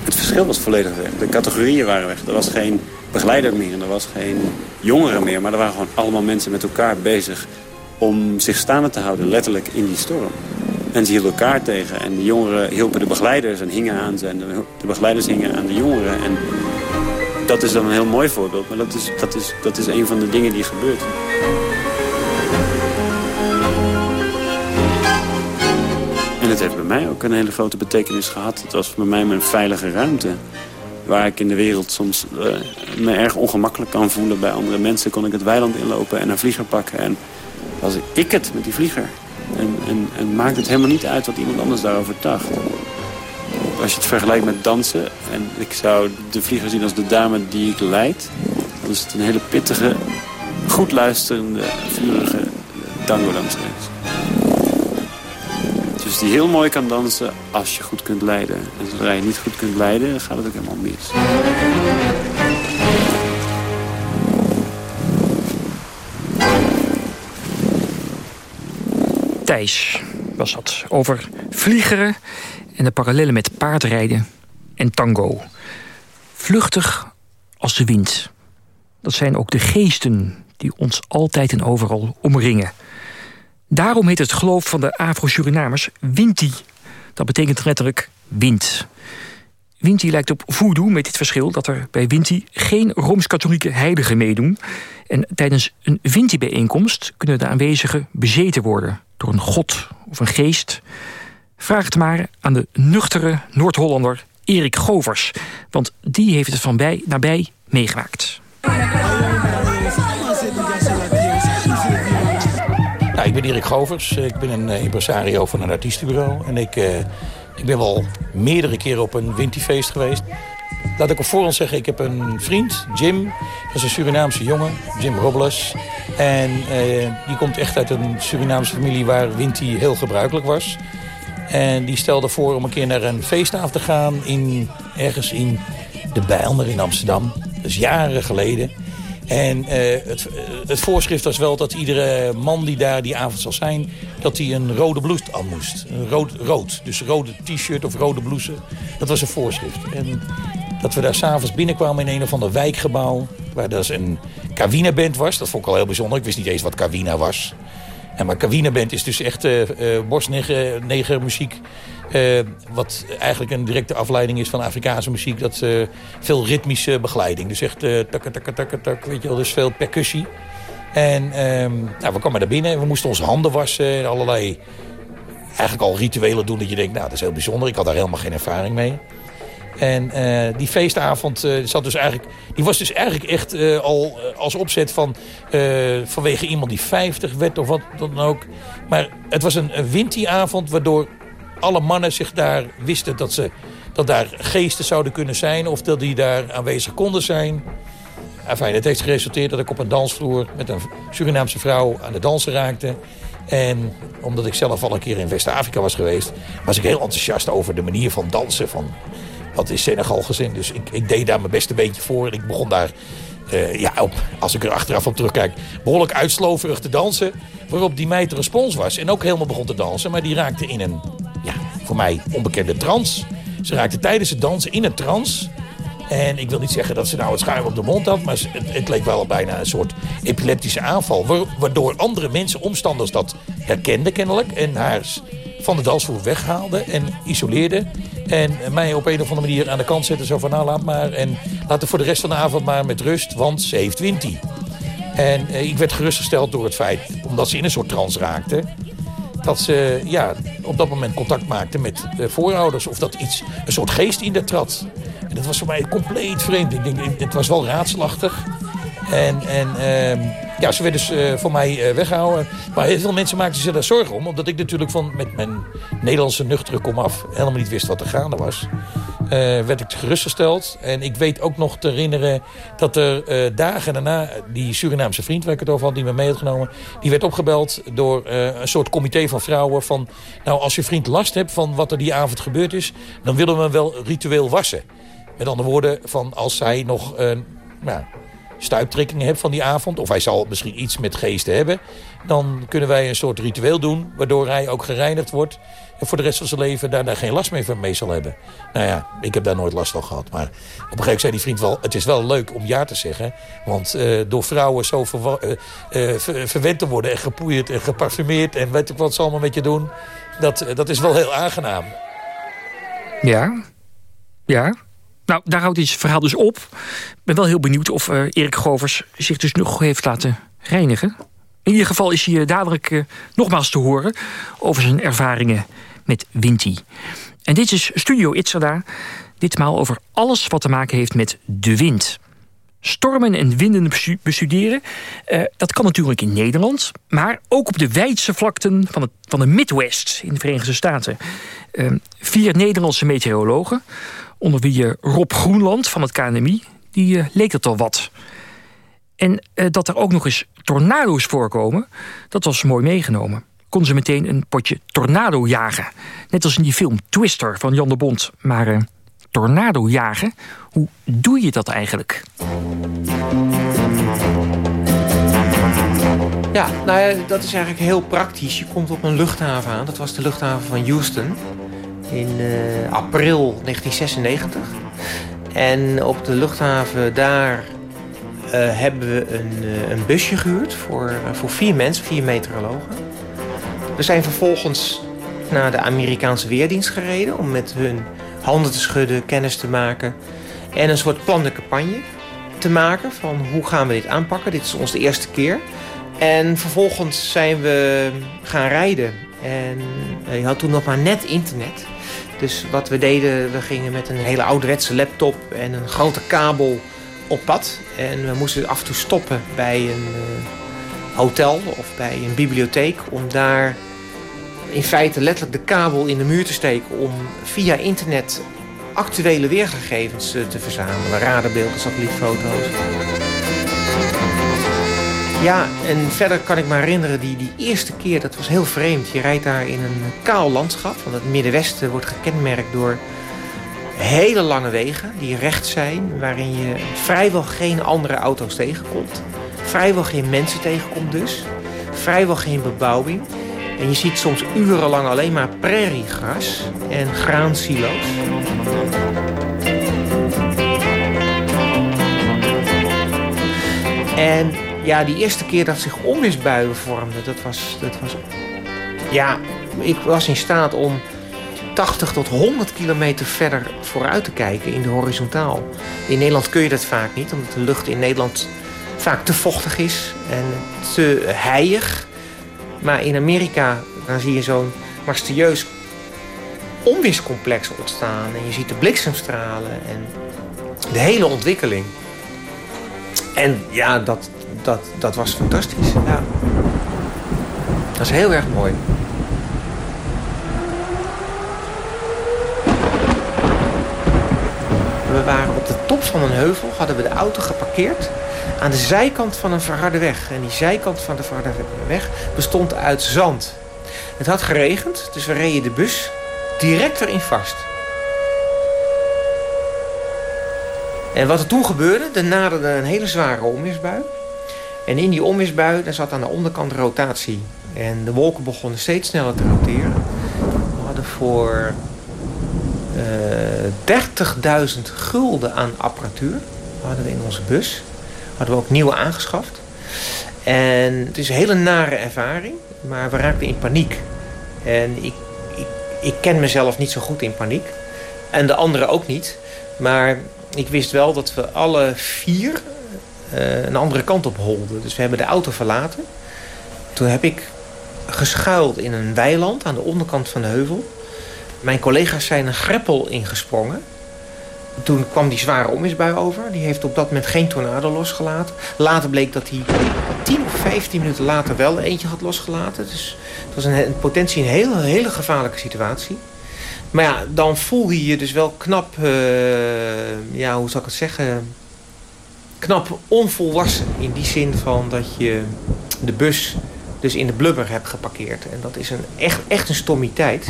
S27: Het verschil was volledig weg. De categorieën waren weg. Er was geen begeleider meer en er was geen jongeren meer. Maar er waren gewoon allemaal mensen met elkaar bezig om zich staande te houden, letterlijk in die storm. En ze hielden elkaar tegen. En de jongeren hielpen de begeleiders en hingen aan ze. En de begeleiders hingen aan de jongeren. En dat is dan een heel mooi voorbeeld. Maar dat is, dat, is, dat is een van de dingen die gebeurt. En het heeft bij mij ook een hele grote betekenis gehad. Het was bij mij mijn veilige ruimte. Waar ik in de wereld soms uh, me erg ongemakkelijk kan voelen. Bij andere mensen kon ik het weiland inlopen en een vlieger pakken. En was ik het met die vlieger. En, en, en maakt het helemaal niet uit wat iemand anders daarover dacht als je het vergelijkt met dansen... en ik zou de vlieger zien als de dame die ik leid... dan is het een hele pittige, goed luisterende, vurige tango-danseres. Dus die heel mooi kan dansen als je goed kunt leiden. En zodra je niet goed kunt leiden, gaat het ook helemaal mis.
S25: Thijs was dat. Over vliegeren en de parallellen met paardrijden en tango. Vluchtig als de wind. Dat zijn ook de geesten die ons altijd en overal omringen. Daarom heet het geloof van de Afro-Surinamers Winti. Dat betekent letterlijk wind. Winti lijkt op voodoo met dit verschil dat er bij Winti geen Rooms-Katholieke heiligen meedoen. En tijdens een Winti-bijeenkomst kunnen de aanwezigen bezeten worden door een god of een geest. Vraag het maar aan de nuchtere Noord-Hollander Erik Govers. Want die heeft het van bij nabij meegemaakt.
S28: Nou, ik ben Erik Govers. Ik ben een eh, impresario van een artiestenbureau. En ik, uh, ik ben wel meerdere keren op een Winterfeest geweest. Laat ik op voorhand zeggen, ik heb een vriend, Jim. Dat is een Surinaamse jongen, Jim Robles. En die komt echt uit een Surinaamse familie waar Winti heel gebruikelijk was. En die stelde voor om een keer naar een feestavond te gaan... In, ergens in de Bijlmer in Amsterdam. Dat is jaren geleden. En uh, het, het, voorschrift was wel dat iedere man die daar die avond zal zijn... dat hij een rode blouse aan moest. Een rood, rood. Dus rode t-shirt of rode blouse. Dat was een voorschrift. En dat we daar s'avonds binnenkwamen in een of ander wijkgebouw... waar dus een Kawina-band was. Dat vond ik al heel bijzonder. Ik wist niet eens wat Kawina was. En maar Kawina-band is dus echt uh, muziek uh, wat eigenlijk een directe afleiding is van Afrikaanse muziek. Dat uh, veel ritmische begeleiding. Dus echt uh, tak, tak, tak, tak, weet je wel, dus veel percussie. En um, nou, we kwamen daar binnen en we moesten onze handen wassen en allerlei eigenlijk al rituelen doen dat je denkt, nou dat is heel bijzonder. Ik had daar helemaal geen ervaring mee. En uh, die feestavond uh, zat dus eigenlijk, die was dus eigenlijk echt uh, al als opzet van vanwege iemand die 50 werd of wat dan ook. Maar het was een, een wintiavond waardoor alle mannen zich daar wisten dat, ze, dat daar geesten zouden kunnen zijn... of dat die daar aanwezig konden zijn. Enfin, het heeft geresulteerd dat ik op een dansvloer... met een Surinaamse vrouw aan de dansen raakte. En omdat ik zelf al een keer in West-Afrika was geweest... was ik heel enthousiast over de manier van dansen van wat is Senegal gezin. Dus ik, ik deed daar mijn beste beetje voor. En ik begon daar, uh, ja, op, als ik er achteraf op terugkijk... behoorlijk uitsloverig te dansen. Waarop die meid de respons was. En ook helemaal begon te dansen. Maar die raakte in een ja, voor mij onbekende trance. Ze raakte tijdens het dansen in een trance. En ik wil niet zeggen dat ze nou het schuim op de mond had... maar het, het leek wel bijna een soort epileptische aanval... waardoor andere mensen, omstanders, dat herkenden kennelijk... en haar van de dansvloer weghaalden en isoleerden... en mij op een of andere manier aan de kant zetten. Zo van, nou, laat maar. En laat voor de rest van de avond maar met rust, want ze heeft Winti. En eh, ik werd gerustgesteld door het feit, omdat ze in een soort trance raakte dat ze ja, op dat moment contact maakten met de voorouders. Of dat iets, een soort geest in de trad. En dat was voor mij compleet vreemd. Ik denk, het was wel raadslachtig. En, en uh, ja, ze werden dus uh, voor mij uh, weggehouden. Maar heel veel mensen maakten zich daar zorgen om. Omdat ik natuurlijk van, met mijn Nederlandse nuchtere komaf helemaal niet wist wat er gaande was. Uh, werd ik gerustgesteld. En ik weet ook nog te herinneren dat er dagen daarna... die Surinaamse vriend waar ik het over had, die me mee had genomen... die werd opgebeld door een soort comité van vrouwen van... nou, als je vriend last hebt van wat er die avond gebeurd is... dan willen we hem wel ritueel wassen. Met andere woorden, van als zij nog... nou, stuiptrekkingen hebt van die avond... of hij zal misschien iets met geesten hebben... dan kunnen wij een soort ritueel doen... waardoor hij ook gereinigd wordt... en voor de rest van zijn leven daar, geen last meer van mee zal hebben. Nou ja, ik heb daar nooit last van gehad. Maar op een gegeven moment zei die vriend wel... het is wel leuk om ja te zeggen... want uh, door vrouwen zo uh, uh, ver, verwend te worden... en gepoeierd en geparfumeerd... en weet ik wat ze allemaal met je doen... dat, dat is wel heel aangenaam.
S25: Ja, ja, nou, daar houdt dit verhaal dus op. Ik ben wel heel benieuwd of uh, Erik Govers zich dus nog heeft laten reinigen. In ieder geval is hij dadelijk uh, nogmaals te horen... over zijn ervaringen met Winti. En dit is Studio Itzerda. Ditmaal over alles wat te maken heeft met de wind. Stormen en winden bestuderen, uh, dat kan natuurlijk in Nederland... maar ook op de wijdse vlakten van, het, van de Midwest in de Verenigde Staten. Uh, vier Nederlandse meteorologen onder wie uh, Rob Groenland van het KNMI, die uh, leek het al wat. En uh, dat er ook nog eens tornado's voorkomen, dat was mooi meegenomen. Kon ze meteen een potje tornado jagen. Net als in die film Twister van Jan de Bond. Maar tornado jagen, hoe doe je dat eigenlijk?
S29: Ja, nou ja, dat is eigenlijk heel praktisch. Je komt op een luchthaven aan. Dat was de luchthaven van Houston in uh, april 1996. En op de luchthaven daar uh, hebben we een, uh, een busje gehuurd voor, voor vier mensen, vier meteorologen. We zijn vervolgens naar de Amerikaanse Weerdienst gereden... om met hun handen te schudden, kennis te maken... en een soort plan de campagne te maken van hoe gaan we dit aanpakken. Dit is ons de eerste keer. En vervolgens zijn we gaan rijden. En je had toen nog maar net internet. Dus wat we deden, we gingen met een hele ouderwetse laptop en een grote kabel op pad. En we moesten af en toe stoppen bij een uh, hotel of bij een bibliotheek... om daar in feite letterlijk de kabel in de muur te steken... om via internet actuele weergegevens uh, te verzamelen. Radarbeelden, satellietfoto's. Ja, en verder kan ik me herinneren, die, die eerste keer, dat was heel vreemd. Je rijdt daar in een kaal landschap, want het Middenwesten wordt gekenmerkt door hele lange wegen die recht zijn, waarin je vrijwel geen andere auto's tegenkomt. Vrijwel geen mensen tegenkomt dus. Vrijwel geen bebouwing. En je ziet soms urenlang alleen maar prairiegras en graansilo's. En ja, die eerste keer dat zich onweersbuien vormden, dat was, dat was... Ja, ik was in staat om 80 tot 100 kilometer verder vooruit te kijken in de horizontaal. In Nederland kun je dat vaak niet, omdat de lucht in Nederland vaak te vochtig is en te heilig. Maar in Amerika dan zie je zo'n majestueus onweerscomplex ontstaan. En je ziet de bliksemstralen en de hele ontwikkeling. En ja, dat, dat, dat was fantastisch. Ja. Dat is heel erg mooi. We waren op de top van een heuvel, hadden we de auto geparkeerd aan de zijkant van een verharde weg. En die zijkant van de verharde weg bestond uit zand. Het had geregend, dus we reden de bus direct erin vast. En wat er toen gebeurde, er naderde een hele zware onweersbui. En in die onweersbui daar zat aan de onderkant rotatie. En de wolken begonnen steeds sneller te roteren. We hadden voor uh, 30.000 gulden aan apparatuur hadden we in onze bus. Hadden we ook nieuwe aangeschaft. En het is een hele nare ervaring. Maar we raakten in paniek. En ik, ik, ik ken mezelf niet zo goed in paniek. En de anderen ook niet. Maar ik wist wel dat we alle vier een andere kant op holden. Dus we hebben de auto verlaten. Toen heb ik geschuild in een weiland aan de onderkant van de heuvel. Mijn collega's zijn een greppel ingesprongen. Toen kwam die zware onweersbui over. Die heeft op dat moment geen tornado losgelaten. Later bleek dat hij 10 of 15 minuten later wel eentje had losgelaten. Dus het was een, in potentie een hele, gevaarlijke situatie. Maar ja, dan voel je je dus wel knap... Uh, ja, hoe zal ik het zeggen... Knap onvolwassen. In die zin van dat je de bus dus in de blubber hebt geparkeerd. En dat is een, echt, echt een stommiteit.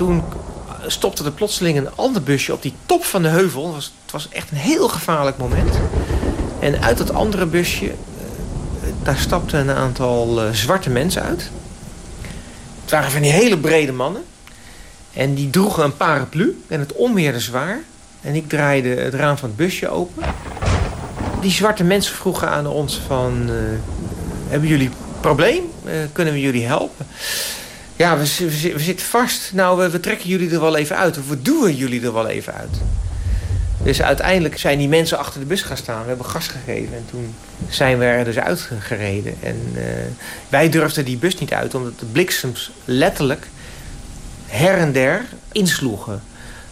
S29: toen stopte er plotseling een ander busje op die top van de heuvel. Het was, het was echt een heel gevaarlijk moment. En uit dat andere busje, eh, daar stapten een aantal eh, zwarte mensen uit. Het waren van die hele brede mannen. En die droegen een paraplu en het onweerde zwaar. En ik draaide het raam van het busje open. Die zwarte mensen vroegen aan ons van... Uh, hebben jullie probleem? Uh, kunnen we jullie helpen? Ja, we, we, zitten vast. Nou, we, trekken jullie er wel even uit. We duwen jullie er wel even uit. Dus uiteindelijk zijn die mensen achter de bus gaan staan. We hebben gas gegeven. En toen zijn we er dus uitgereden. En uh, wij durfden die bus niet uit. Omdat de bliksems letterlijk her en der insloegen.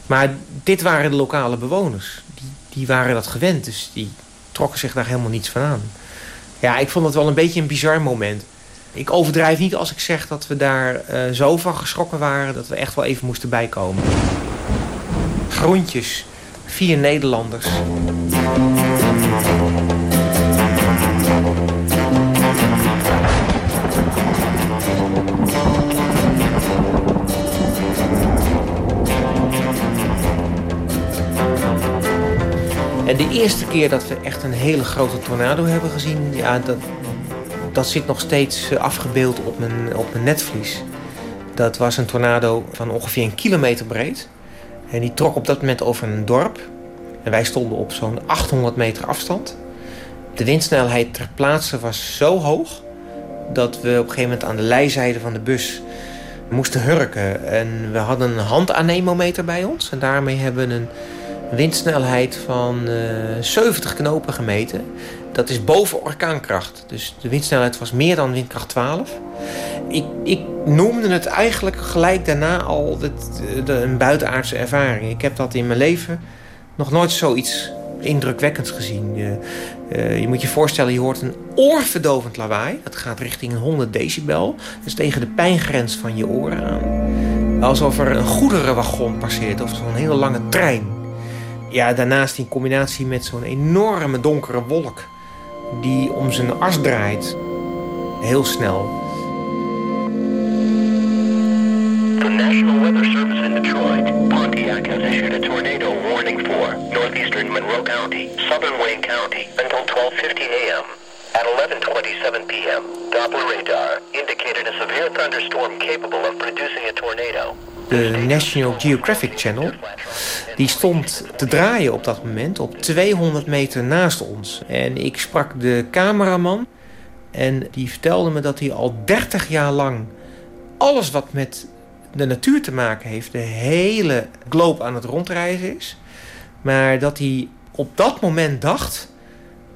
S29: Maar dit waren de lokale bewoners. Die, die waren dat gewend. Dus die trokken zich daar helemaal niets van aan. Ja, ik vond het wel een beetje een bizar moment. Ik overdrijf niet als ik zeg dat we daar uh, zo van geschrokken waren... dat we echt wel even moesten bijkomen. Groentjes, vier Nederlanders. En de eerste keer dat we echt een hele grote tornado hebben gezien... Ja, dat, dat zit nog steeds eh, afgebeeld op mijn, op mijn netvlies. Dat was een tornado van ongeveer een kilometer breed. En die trok op dat moment over een dorp. En wij stonden op zo'n 800 meter afstand. De windsnelheid ter plaatse was zo hoog... dat we op een gegeven moment aan de lijzijde van de bus moesten hurken. En we hadden een handanemometer bij ons. En daarmee hebben we een windsnelheid van uh, eh, 70 knopen gemeten. Dat is boven orkaankracht. Dus de windsnelheid was meer dan windkracht 12. Ik, ik noemde het eigenlijk gelijk daarna al een buitenaardse ervaring. Ik heb dat in mijn leven nog nooit zoiets indrukwekkends gezien. Je, je moet je voorstellen, je hoort een oorverdovend lawaai. Dat gaat richting 100 decibel. Dus tegen de pijngrens van je oren aan. Alsof er een goederenwagon passeert of zo'n hele lange trein. Ja, daarnaast in combinatie met zo'n enorme donkere wolk... die om zijn as draait. Heel snel.
S30: The National Weather Service in Detroit, Pontiac has issued a tornado warning for northeastern Monroe County, southern Wayne County until 12:50 a.m. At 11:27 p.m., Doppler radar indicated a severe thunderstorm capable of producing a tornado.
S29: De National Geographic Channel die stond te draaien op dat moment op 200 meter naast ons. En ik sprak de cameraman en die vertelde me dat hij al 30 jaar lang alles wat met de natuur te maken heeft, de hele globe aan het rondreizen is. Maar dat hij op dat moment dacht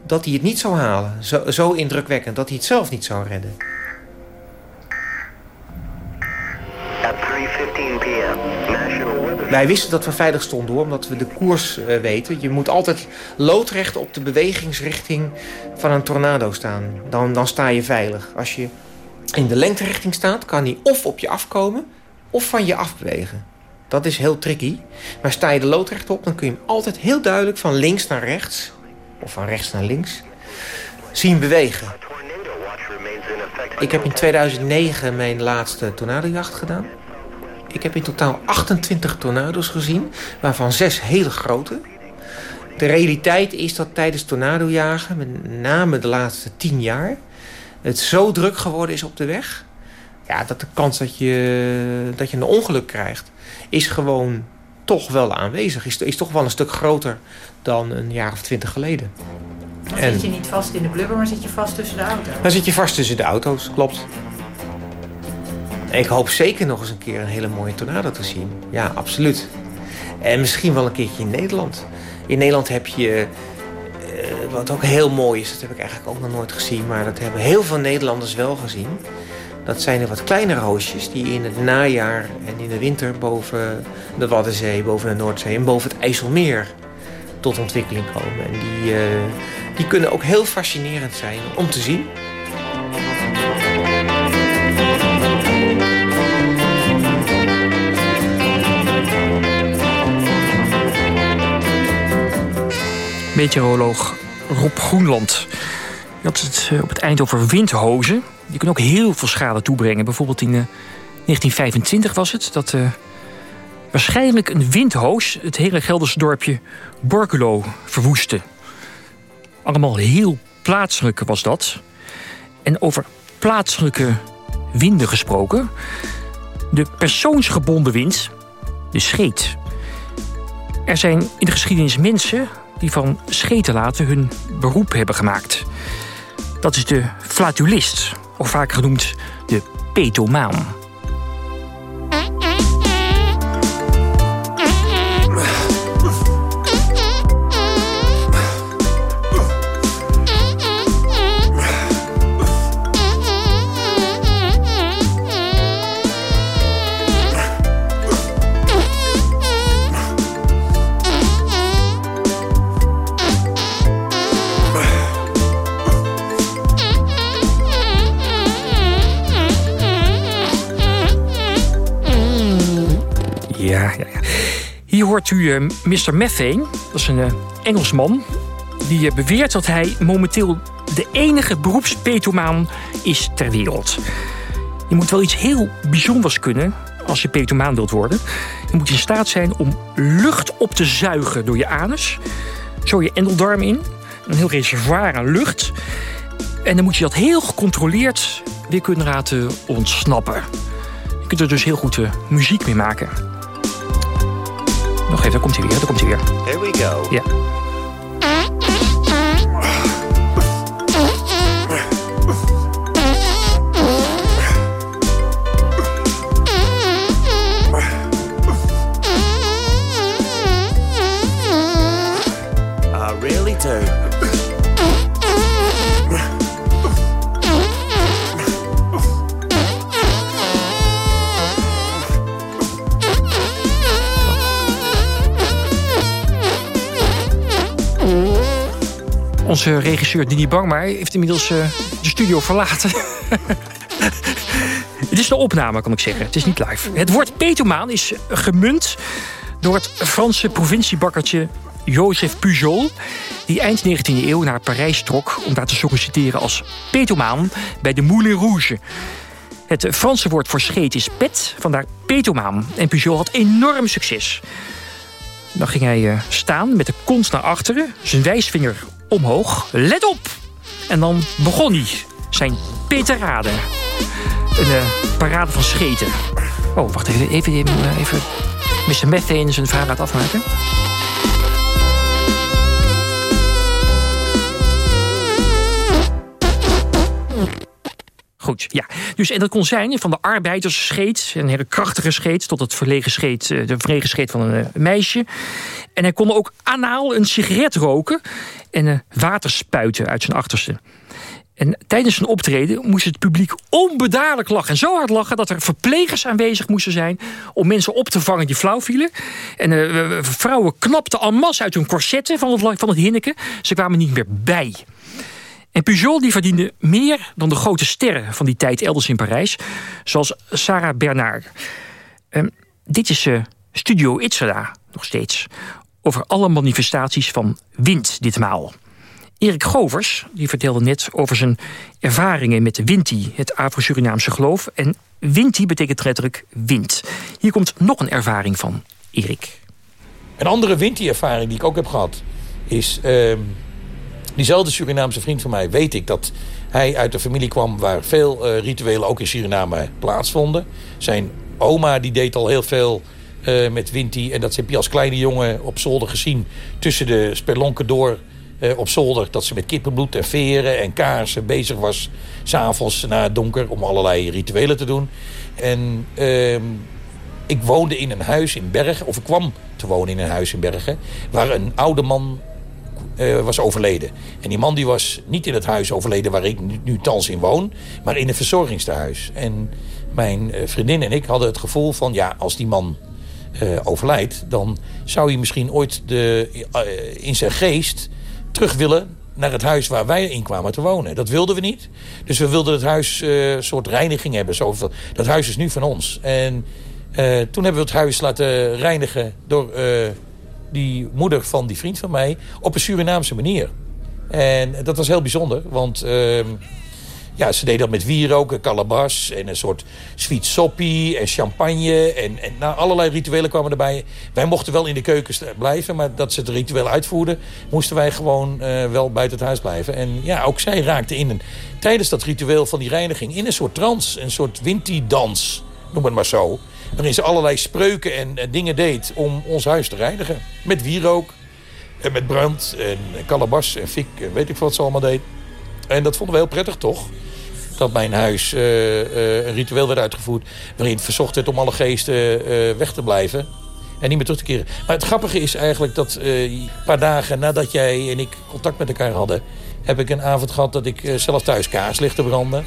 S29: dat hij het niet zou halen. Zo, zo indrukwekkend, dat hij het zelf niet zou redden. Wij wisten dat we veilig stonden hoor, omdat we de koers eh, weten. Je moet altijd loodrecht op de bewegingsrichting van een tornado staan. Dan, dan sta je veilig. Als je in de lengterichting staat, kan hij of op je afkomen of van je afbewegen. Dat is heel tricky. Maar sta je de loodrecht op, dan kun je hem altijd heel duidelijk van links naar rechts... of van rechts naar links, zien bewegen. Ik heb in 2009 mijn laatste tornadojacht gedaan. Ik heb in totaal 28 tornado's gezien, waarvan zes hele grote. De realiteit is dat tijdens tornadojagen, met name de laatste 10 jaar... het zo druk geworden is op de weg... Ja, dat de kans dat je, dat je een ongeluk krijgt... is gewoon toch wel aanwezig. Is, is toch wel een stuk groter dan een jaar of twintig geleden.
S31: Dan
S29: En-
S31: zit je niet vast in de blubber, maar zit je vast tussen de auto's.
S29: Dan zit je vast tussen de auto's, klopt. Ik hoop zeker nog eens een keer een hele mooie tornado te zien. Ja, absoluut. En misschien wel een keertje in Nederland. In Nederland heb je, eh, wat ook heel mooi is, dat heb ik eigenlijk ook nog nooit gezien... maar dat hebben heel veel Nederlanders wel gezien. Dat zijn de wat kleinere roosjes die in het najaar en in de winter... boven de Waddenzee, boven de Noordzee en boven het IJsselmeer tot ontwikkeling komen. En die, eh, die kunnen ook heel fascinerend zijn om te zien.
S25: Meteoroloog Rob Groenland. Je had het eh, op het eind over windhozen. Die kunnen ook heel veel schade toebrengen. Bijvoorbeeld in eh, 1925 was het dat eh, waarschijnlijk een windhoos het hele Gelderse dorpje Borculo verwoestte. Allemaal heel plaatselijk was dat. En over plaatselijke winden gesproken. De persoonsgebonden wind, de scheet. Er zijn in de geschiedenis mensen die van scheten laten hun beroep hebben gemaakt. Dat is de flatulist, of vaak genoemd de petomaan. U eh, Mr. Methane. Dat is een eh, Engelsman. Die eh, beweert dat hij momenteel de enige beroepspetomaan is ter wereld. Je moet wel iets heel bijzonders kunnen als je petomaan wilt worden. Je moet in staat zijn om lucht op te zuigen door je anus. Zo je endeldarm in. Een heel reservoir aan lucht. En dan moet je dat heel gecontroleerd weer kunnen laten ontsnappen. Je kunt er dus heel goed muziek mee maken. Nog even, daar komt hij weer, daar komt hij weer.
S30: Here we go.
S25: Ja. Regisseur Dini Bangmaar heeft inmiddels eh, de studio verlaten. het is de opname, kan ik zeggen. Het is niet live. Het woord petomaan is gemunt door het Franse provinciebakkertje Joseph Pujol, die eind 19e eeuw naar Parijs trok om daar te solliciteren als petomaan bij de Moulin Rouge. Het Franse woord voor scheet is pet, vandaar petomaan. En Pujol had enorm succes. Dan ging hij eh, staan met de kont naar achteren, zijn wijsvinger omhoog. Let op! En dan begon hij zijn peterade. Een uh, parade van scheten. Oh, wacht even. Even, even, even Mr. Methane zijn verhaal laten afmaken. Ja. Dus, en dat kon zijn van de arbeidersscheet, een hele krachtige scheet, tot het verlegen scheet, eh, de verlegen scheet van een meisje. En hij kon ook anaal een sigaret roken en water spuiten uit zijn achterste. En tijdens zijn optreden moest het publiek onbedaarlijk lachen. En zo hard lachen dat er verplegers aanwezig moesten zijn... om mensen op te vangen die flauw vielen. En vrouwen knapten en masse uit hun corsetten van het, van het hinneken. Ze kwamen niet meer bij. En Pujol die verdiende meer dan de grote sterren van die tijd elders in Parijs. Zoals Sarah Bernard. Uh, dit is uh, Studio Itzada, nog steeds. Over alle manifestaties van wind ditmaal. Erik Govers die vertelde net over zijn ervaringen met Winti, het Afro-Surinaamse geloof. En Winti betekent letterlijk wind. Hier komt nog een ervaring van Erik.
S28: Een andere Winti-ervaring die ik ook heb gehad is. Uh, diezelfde Surinaamse vriend van mij weet ik dat hij uit een familie kwam waar veel uh, rituelen ook in Suriname plaatsvonden. Zijn oma die deed al heel veel uh, met Winti. En dat heb je als kleine jongen op zolder gezien tussen de spelonken door uh, op zolder. Dat ze met kippenbloed en veren en kaarsen bezig was. S'avonds na het donker om allerlei rituelen te doen. En uh, ik woonde in een huis in Bergen. Of ik kwam te wonen in een huis in Bergen. Waar een oude man uh, was overleden. En die man die was niet in het huis overleden waar ik nu, nu thans in woon. Maar in een verzorgingstehuis. En mijn vriendin en ik hadden het gevoel van... ja, als die man uh, overlijdt... dan zou hij misschien ooit de, in zijn geest terug willen naar het huis waar wij in kwamen te wonen. Dat wilden we niet. Dus we wilden het huis een soort reiniging hebben. Zo, dat huis is nu van ons. En toen hebben we het huis laten reinigen door die moeder van die vriend van mij... op een Surinaamse manier. En dat was heel bijzonder, want... ehm, ja, ze deden dat met wierook, calabas en een soort sweet soppie en champagne. En, en nou, allerlei rituelen kwamen erbij. Wij mochten wel in de keuken blijven, maar dat ze het ritueel uitvoerden... moesten wij gewoon uh, wel buiten het huis blijven. En ja, ook zij raakten in een, tijdens dat ritueel van die reiniging... in een soort trance, een soort winti-dans, noem het maar zo. Waarin ze allerlei spreuken en, en dingen deed om ons huis te reinigen. Met wierook en met brand en calabas en fik weet ik wat ze allemaal deed. En dat vonden we heel prettig, toch? Dat mijn huis uh, uh, een ritueel werd uitgevoerd... waarin verzocht werd om alle geesten weg te blijven. En niet meer terug te keren. Maar het grappige is eigenlijk dat een paar dagen nadat jij en ik contact met elkaar hadden... heb ik een avond gehad dat ik zelf thuis kaarslichten brandde.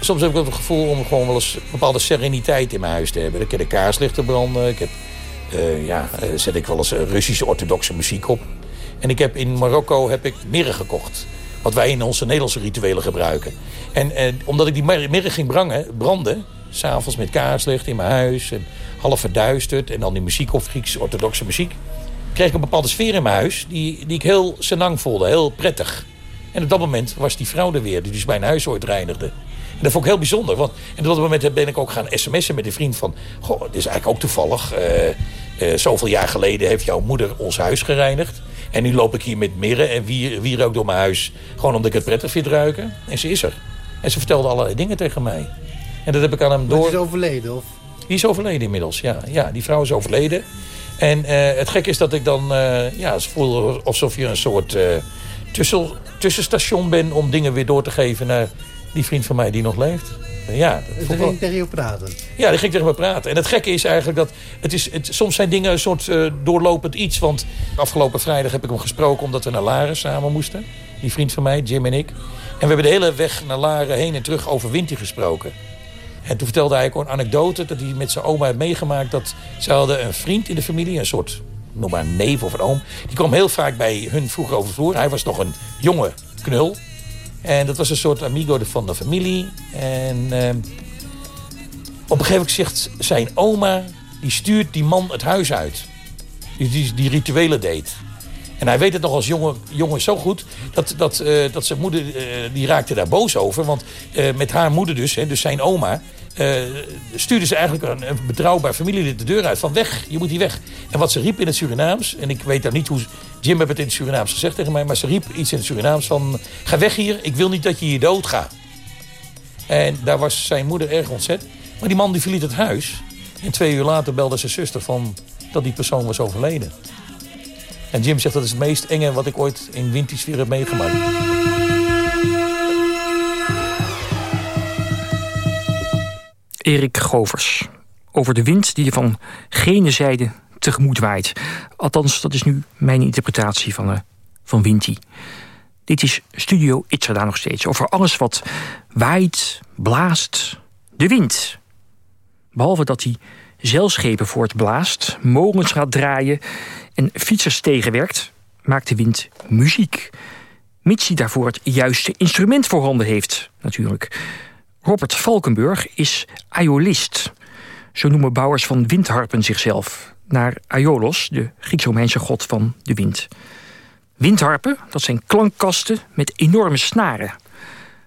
S28: Soms heb ik het gevoel om gewoon wel eens bepaalde sereniteit in mijn huis te hebben. Ik heb de kaarslichten branden. Ik heb, ja, zet ik wel eens Russische orthodoxe muziek op. En ik heb in Marokko heb ik mirren gekocht wat wij in onze Nederlandse rituelen gebruiken. En, omdat ik die mirren ging brangen, branden, s'avonds met kaarslicht in mijn huis... en half verduisterd en dan die muziek of Grieks-orthodoxe muziek... kreeg ik een bepaalde sfeer in mijn huis die, die ik heel senang voelde, heel prettig. En op dat moment was die vrouw er weer, die dus mijn huis ooit reinigde. Dat vond ik heel bijzonder. Want en op dat moment ben ik ook gaan sms'en met een vriend van... Goh, dit is eigenlijk ook toevallig. Uh, uh, zoveel jaar geleden heeft jouw moeder ons huis gereinigd. En nu loop ik hier met mirren en wier, wier ook door mijn huis. Gewoon omdat ik het prettig vind ruiken. En ze is er. En ze vertelde allerlei dingen tegen mij. En dat heb ik aan hem door...
S32: Maar die is overleden, of?
S28: Die is overleden inmiddels, ja. Ja, die vrouw is overleden. En uh, het gekke is dat ik dan... Ja, ze voelde alsof je een soort tussen, tussenstation bent... om dingen weer door te geven naar die vriend van mij die nog leeft. Ja,
S32: dat dus ging tegen je praten?
S28: Ja, die ging tegen me praten. En het gekke is eigenlijk dat... Het is, het, soms zijn dingen een soort uh, doorlopend iets. Want afgelopen vrijdag heb ik hem gesproken... omdat we naar Laren samen moesten. Die vriend van mij, Jim en ik. En we hebben de hele weg naar Laren heen en terug over Winti gesproken. En toen vertelde hij ook een anekdote... dat hij met zijn oma had meegemaakt... dat ze hadden een vriend in de familie, een soort... noem maar een neef of een oom. Die kwam heel vaak bij hun vroeger over de vloer. Hij was nog een jonge knul. En dat was een soort amigo van de familie. En uh, op een gegeven moment zegt zijn oma... die stuurt die man het huis uit. Die, die, die rituelen deed. En hij weet het nog als jongen, jongen zo goed dat, dat, uh, dat zijn moeder, uh, die raakte daar boos over. Want uh, met haar moeder dus, hè, dus zijn oma, stuurde ze eigenlijk een, betrouwbaar familielid de deur uit. Van weg, je moet hier weg. En wat ze riep in het Surinaams, en ik weet daar niet hoe... Jim heeft het in het Surinaams gezegd tegen mij, maar ze riep iets in het Surinaams van... Ga weg hier, ik wil niet dat je hier dood gaat. En daar was zijn moeder erg ontzet. Maar die man die verliet het huis. En twee uur later belde zijn zuster van dat die persoon was overleden. En Jim zegt dat is het meest enge wat ik ooit in wintersfeer heb meegemaakt.
S25: Erik Govers. Over de wind die je van gene zijde tegemoet waait. Althans, dat is nu mijn interpretatie van, uh, van Winti. Dit is Studio Itzerda nog steeds. Over alles wat waait, blaast. De wind. Behalve dat hij zeilschepen voortblaast, molens gaat draaien en fietsers tegenwerkt, maakt de wind muziek. Mits hij daarvoor het juiste instrument voorhanden heeft, natuurlijk. Robert Valkenburg is Aiolist. Zo noemen bouwers van windharpen zichzelf. Naar Aiolos, de Grieks-Romeinse god van de wind. Windharpen, dat zijn klankkasten met enorme snaren.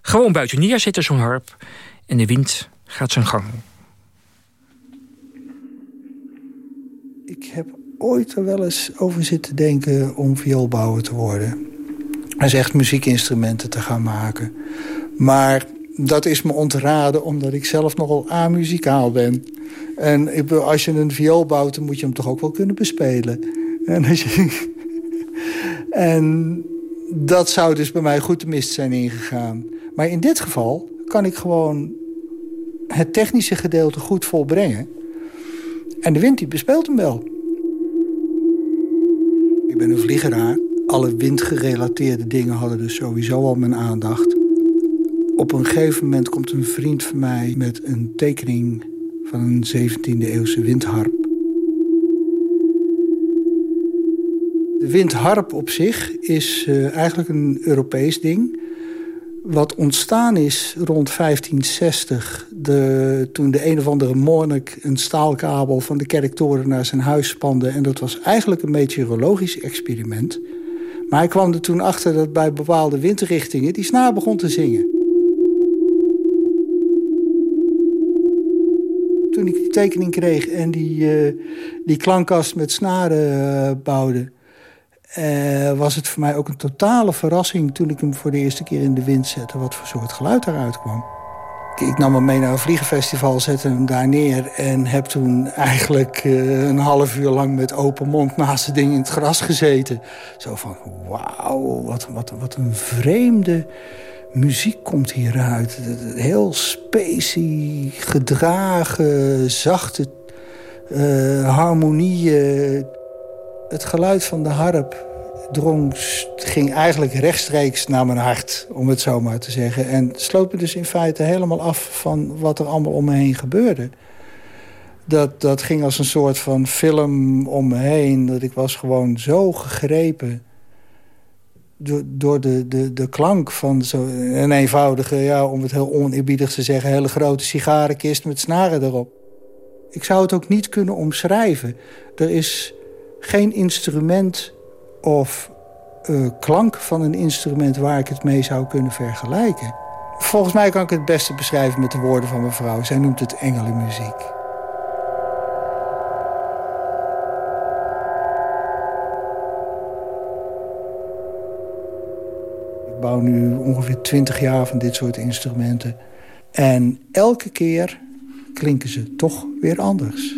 S25: Gewoon buiten neerzetten zo'n harp en de wind gaat zijn gang.
S32: Ik heb ooit er wel eens over zitten denken om vioolbouwer te worden. Dus echt muziekinstrumenten te gaan maken. Maar dat is me ontraden omdat ik zelf nogal amuzikaal ben. En als je een viool bouwt, dan moet je hem toch ook wel kunnen bespelen. En, als je... en dat zou dus bij mij goed de mist zijn ingegaan. Maar in dit geval kan ik gewoon het technische gedeelte goed volbrengen. En de wind die bespeelt hem wel. Ik ben een vliegeraar. Alle windgerelateerde dingen hadden dus sowieso al mijn aandacht. Op een gegeven moment komt een vriend van mij met een tekening van een 17e eeuwse windharp. De windharp op zich is uh, eigenlijk een Europees ding wat ontstaan is rond 1560... De, toen de een of andere monnik een staalkabel van de kerktoren naar zijn huis spande. En dat was eigenlijk een meteorologisch experiment. Maar hij kwam er toen achter dat bij bepaalde windrichtingen die snaar begon te zingen. Toen ik die tekening kreeg en die, uh, die klankkast met snaren uh, bouwde uh, was het voor mij ook een totale verrassing... toen ik hem voor de eerste keer in de wind zette... wat voor soort geluid daaruit kwam. Ik nam hem mee naar een vliegenfestival, zette hem daar neer... en heb toen eigenlijk een half uur lang met open mond... naast het ding in het gras gezeten. Zo van, wauw, wat, wat, wat een vreemde muziek komt hieruit. Heel spacey, gedragen, zachte uh, harmonieën het geluid van de harp ging eigenlijk rechtstreeks naar mijn hart, om het zo maar te zeggen. En sloot me dus in feite helemaal af van wat er allemaal om me heen gebeurde. Dat, dat ging als een soort van film om me heen. Dat ik was gewoon zo gegrepen door, de, de, de klank van zo een eenvoudige, ja, om het heel oneerbiedig te zeggen... hele grote sigarenkist met snaren erop. Ik zou het ook niet kunnen omschrijven. Er is geen instrument of uh, klank van een instrument waar ik het mee zou kunnen vergelijken. Volgens mij kan ik het beste beschrijven met de woorden van mijn vrouw. Zij noemt het engelenmuziek. Bouw nu ongeveer 20 jaar van dit soort instrumenten. En elke keer klinken ze toch weer anders.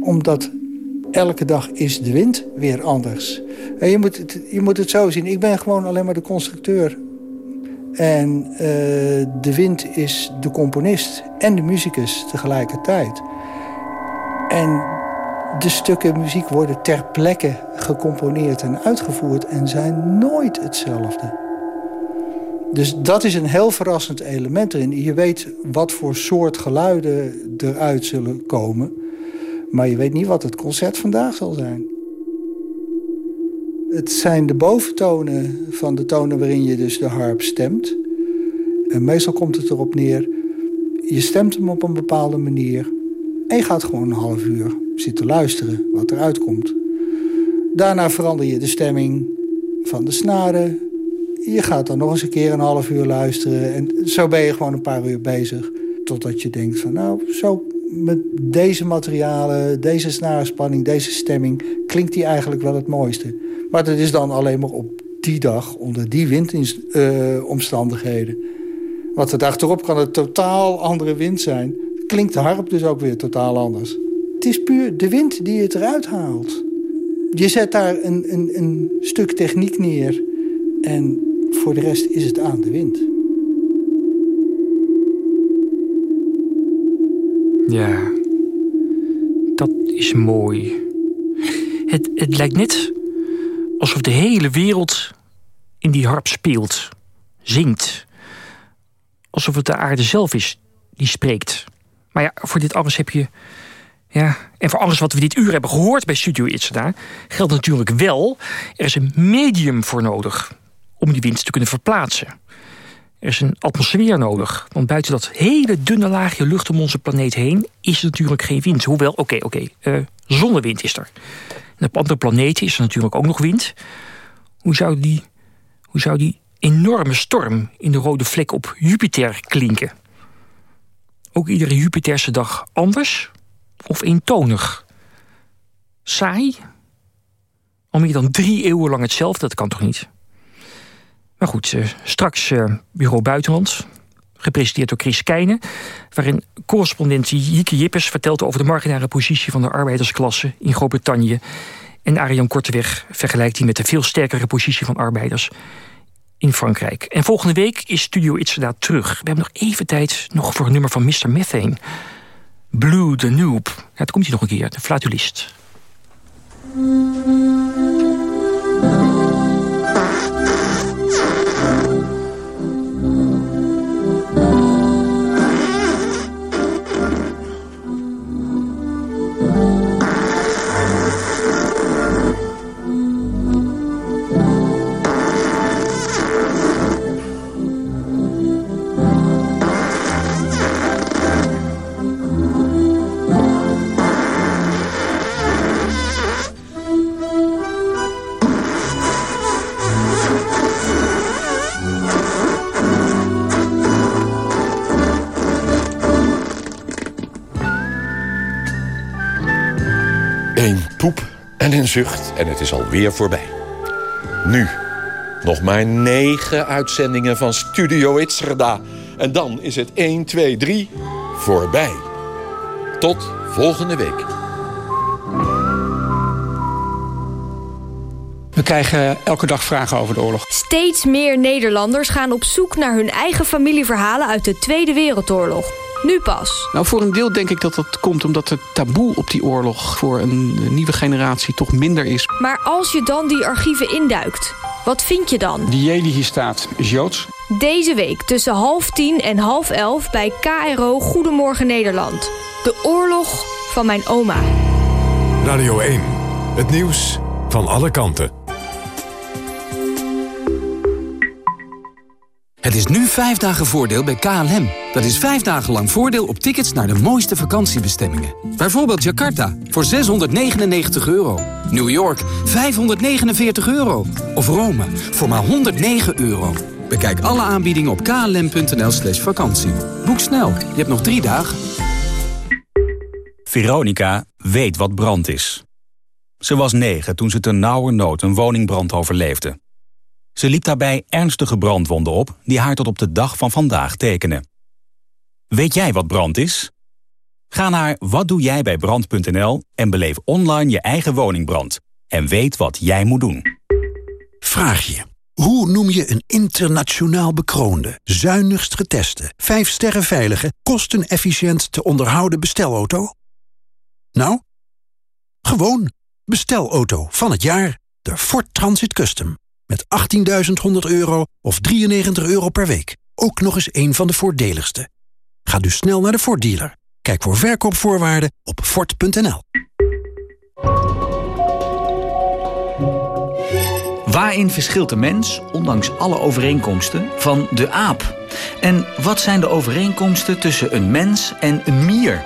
S32: Omdat elke dag is de wind weer anders. En je, moet het, je moet het zo zien. Ik ben gewoon alleen maar de constructeur. En uh, de wind is de componist en de muzikus tegelijkertijd. En de stukken muziek worden ter plekke gecomponeerd en uitgevoerd... en zijn nooit hetzelfde. Dus dat is een heel verrassend element erin. Je weet wat voor soort geluiden eruit zullen komen... Maar je weet niet wat het concert vandaag zal zijn. Het zijn de boventonen van de tonen waarin je dus de harp stemt. En meestal komt het erop neer... je stemt hem op een bepaalde manier... en je gaat gewoon een half uur zitten luisteren wat eruit komt. Daarna verander je de stemming van de snaren. Je gaat dan nog eens een keer een half uur luisteren. En zo ben je gewoon een paar uur bezig. Totdat je denkt van nou, zo met deze materialen, deze snaarspanning, deze stemming... klinkt die eigenlijk wel het mooiste. Maar dat is dan alleen maar op die dag, onder die windomstandigheden. Uh, Want de dag erop kan het totaal andere wind zijn. Klinkt de harp dus ook weer totaal anders. Het is puur de wind die het eruit haalt. Je zet daar een, een, een stuk techniek neer... en voor de rest is het aan de wind.
S25: Ja, dat is mooi. Het, het lijkt net alsof de hele wereld in die harp speelt, zingt. Alsof het de aarde zelf is die spreekt. Maar ja, voor dit alles heb je... Ja, en voor alles wat we dit uur hebben gehoord bij Studio Itzada... geldt natuurlijk wel, er is een medium voor nodig... om die wind te kunnen verplaatsen. Er is een atmosfeer nodig. Want buiten dat hele dunne laagje lucht om onze planeet heen... is er natuurlijk geen wind. Hoewel, oké, oké, okay, uh, zonnewind is er. En op andere planeten is er natuurlijk ook nog wind. Hoe zou die, hoe zou die enorme storm in de rode vlek op Jupiter klinken? Ook iedere Jupiterse dag anders? Of eentonig? Saai? Al meer dan drie eeuwen lang hetzelfde, dat kan toch niet? Maar goed, uh, straks uh, Bureau Buitenland, gepresenteerd door Chris Keijnen... waarin correspondent Jieke Jippes vertelt over de marginale positie... van de arbeidersklasse in Groot-Brittannië. En Arjan Korteweg vergelijkt die met de veel sterkere positie van arbeiders in Frankrijk. En volgende week is Studio Itzada terug. We hebben nog even tijd nog voor een nummer van Mr. Methane. Blue the Noob. Ja, komt hij nog een keer, de fluitulist.
S23: Poep en een zucht en het is alweer voorbij. Nu, nog maar negen uitzendingen van Studio Itzerda. En dan is het 1, 2, 3 voorbij. Tot volgende week.
S33: We krijgen elke dag vragen over de oorlog.
S34: Steeds meer Nederlanders gaan op zoek naar hun eigen familieverhalen uit de Tweede Wereldoorlog. Nu pas.
S33: Nou, voor een deel denk ik dat dat komt omdat het taboe op die oorlog... voor een nieuwe generatie toch minder is.
S34: Maar als je dan die archieven induikt, wat vind je dan?
S33: Die J die hier staat is Joods.
S34: Deze week tussen half tien en half elf bij KRO Goedemorgen Nederland. De oorlog van mijn oma.
S1: Radio 1. Het nieuws van alle kanten.
S35: Het is nu vijf dagen voordeel bij KLM. Dat is vijf dagen lang voordeel op tickets naar de mooiste vakantiebestemmingen. Bijvoorbeeld Jakarta voor 699 euro. New York 549 euro. Of Rome voor maar 109 euro. Bekijk alle aanbiedingen op klm.nl slash vakantie. Boek snel, je hebt nog drie dagen.
S36: Veronica weet wat brand is. Ze was negen toen ze ten nood een woningbrand overleefde. Ze liep daarbij ernstige brandwonden op die haar tot op de dag van vandaag tekenen. Weet jij wat brand is? Ga naar watdoejijbijbrand.nl en beleef online je eigen woningbrand. En weet wat jij moet doen.
S37: Vraag je. Hoe noem je een internationaal bekroonde, zuinigst geteste, 5 sterren veilige, kostenefficiënt te onderhouden bestelauto? Nou? Gewoon bestelauto van het jaar, de Ford Transit Custom. Met 18.100 euro of 93 euro per week. Ook nog eens een van de voordeligste. Ga dus snel naar de Ford dealer. Kijk voor verkoopvoorwaarden op Ford.nl.
S38: Waarin verschilt de mens, ondanks alle overeenkomsten, van de aap? En wat zijn de overeenkomsten tussen een mens en een mier?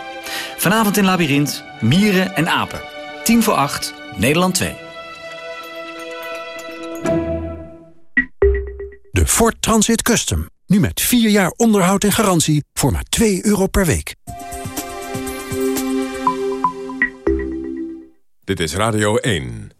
S38: Vanavond in Labyrinth, mieren en apen. 10 voor 8, Nederland 2.
S37: Ford Transit Custom. Nu met 4 jaar onderhoud en garantie voor maar 2 euro per week.
S1: Dit is Radio 1.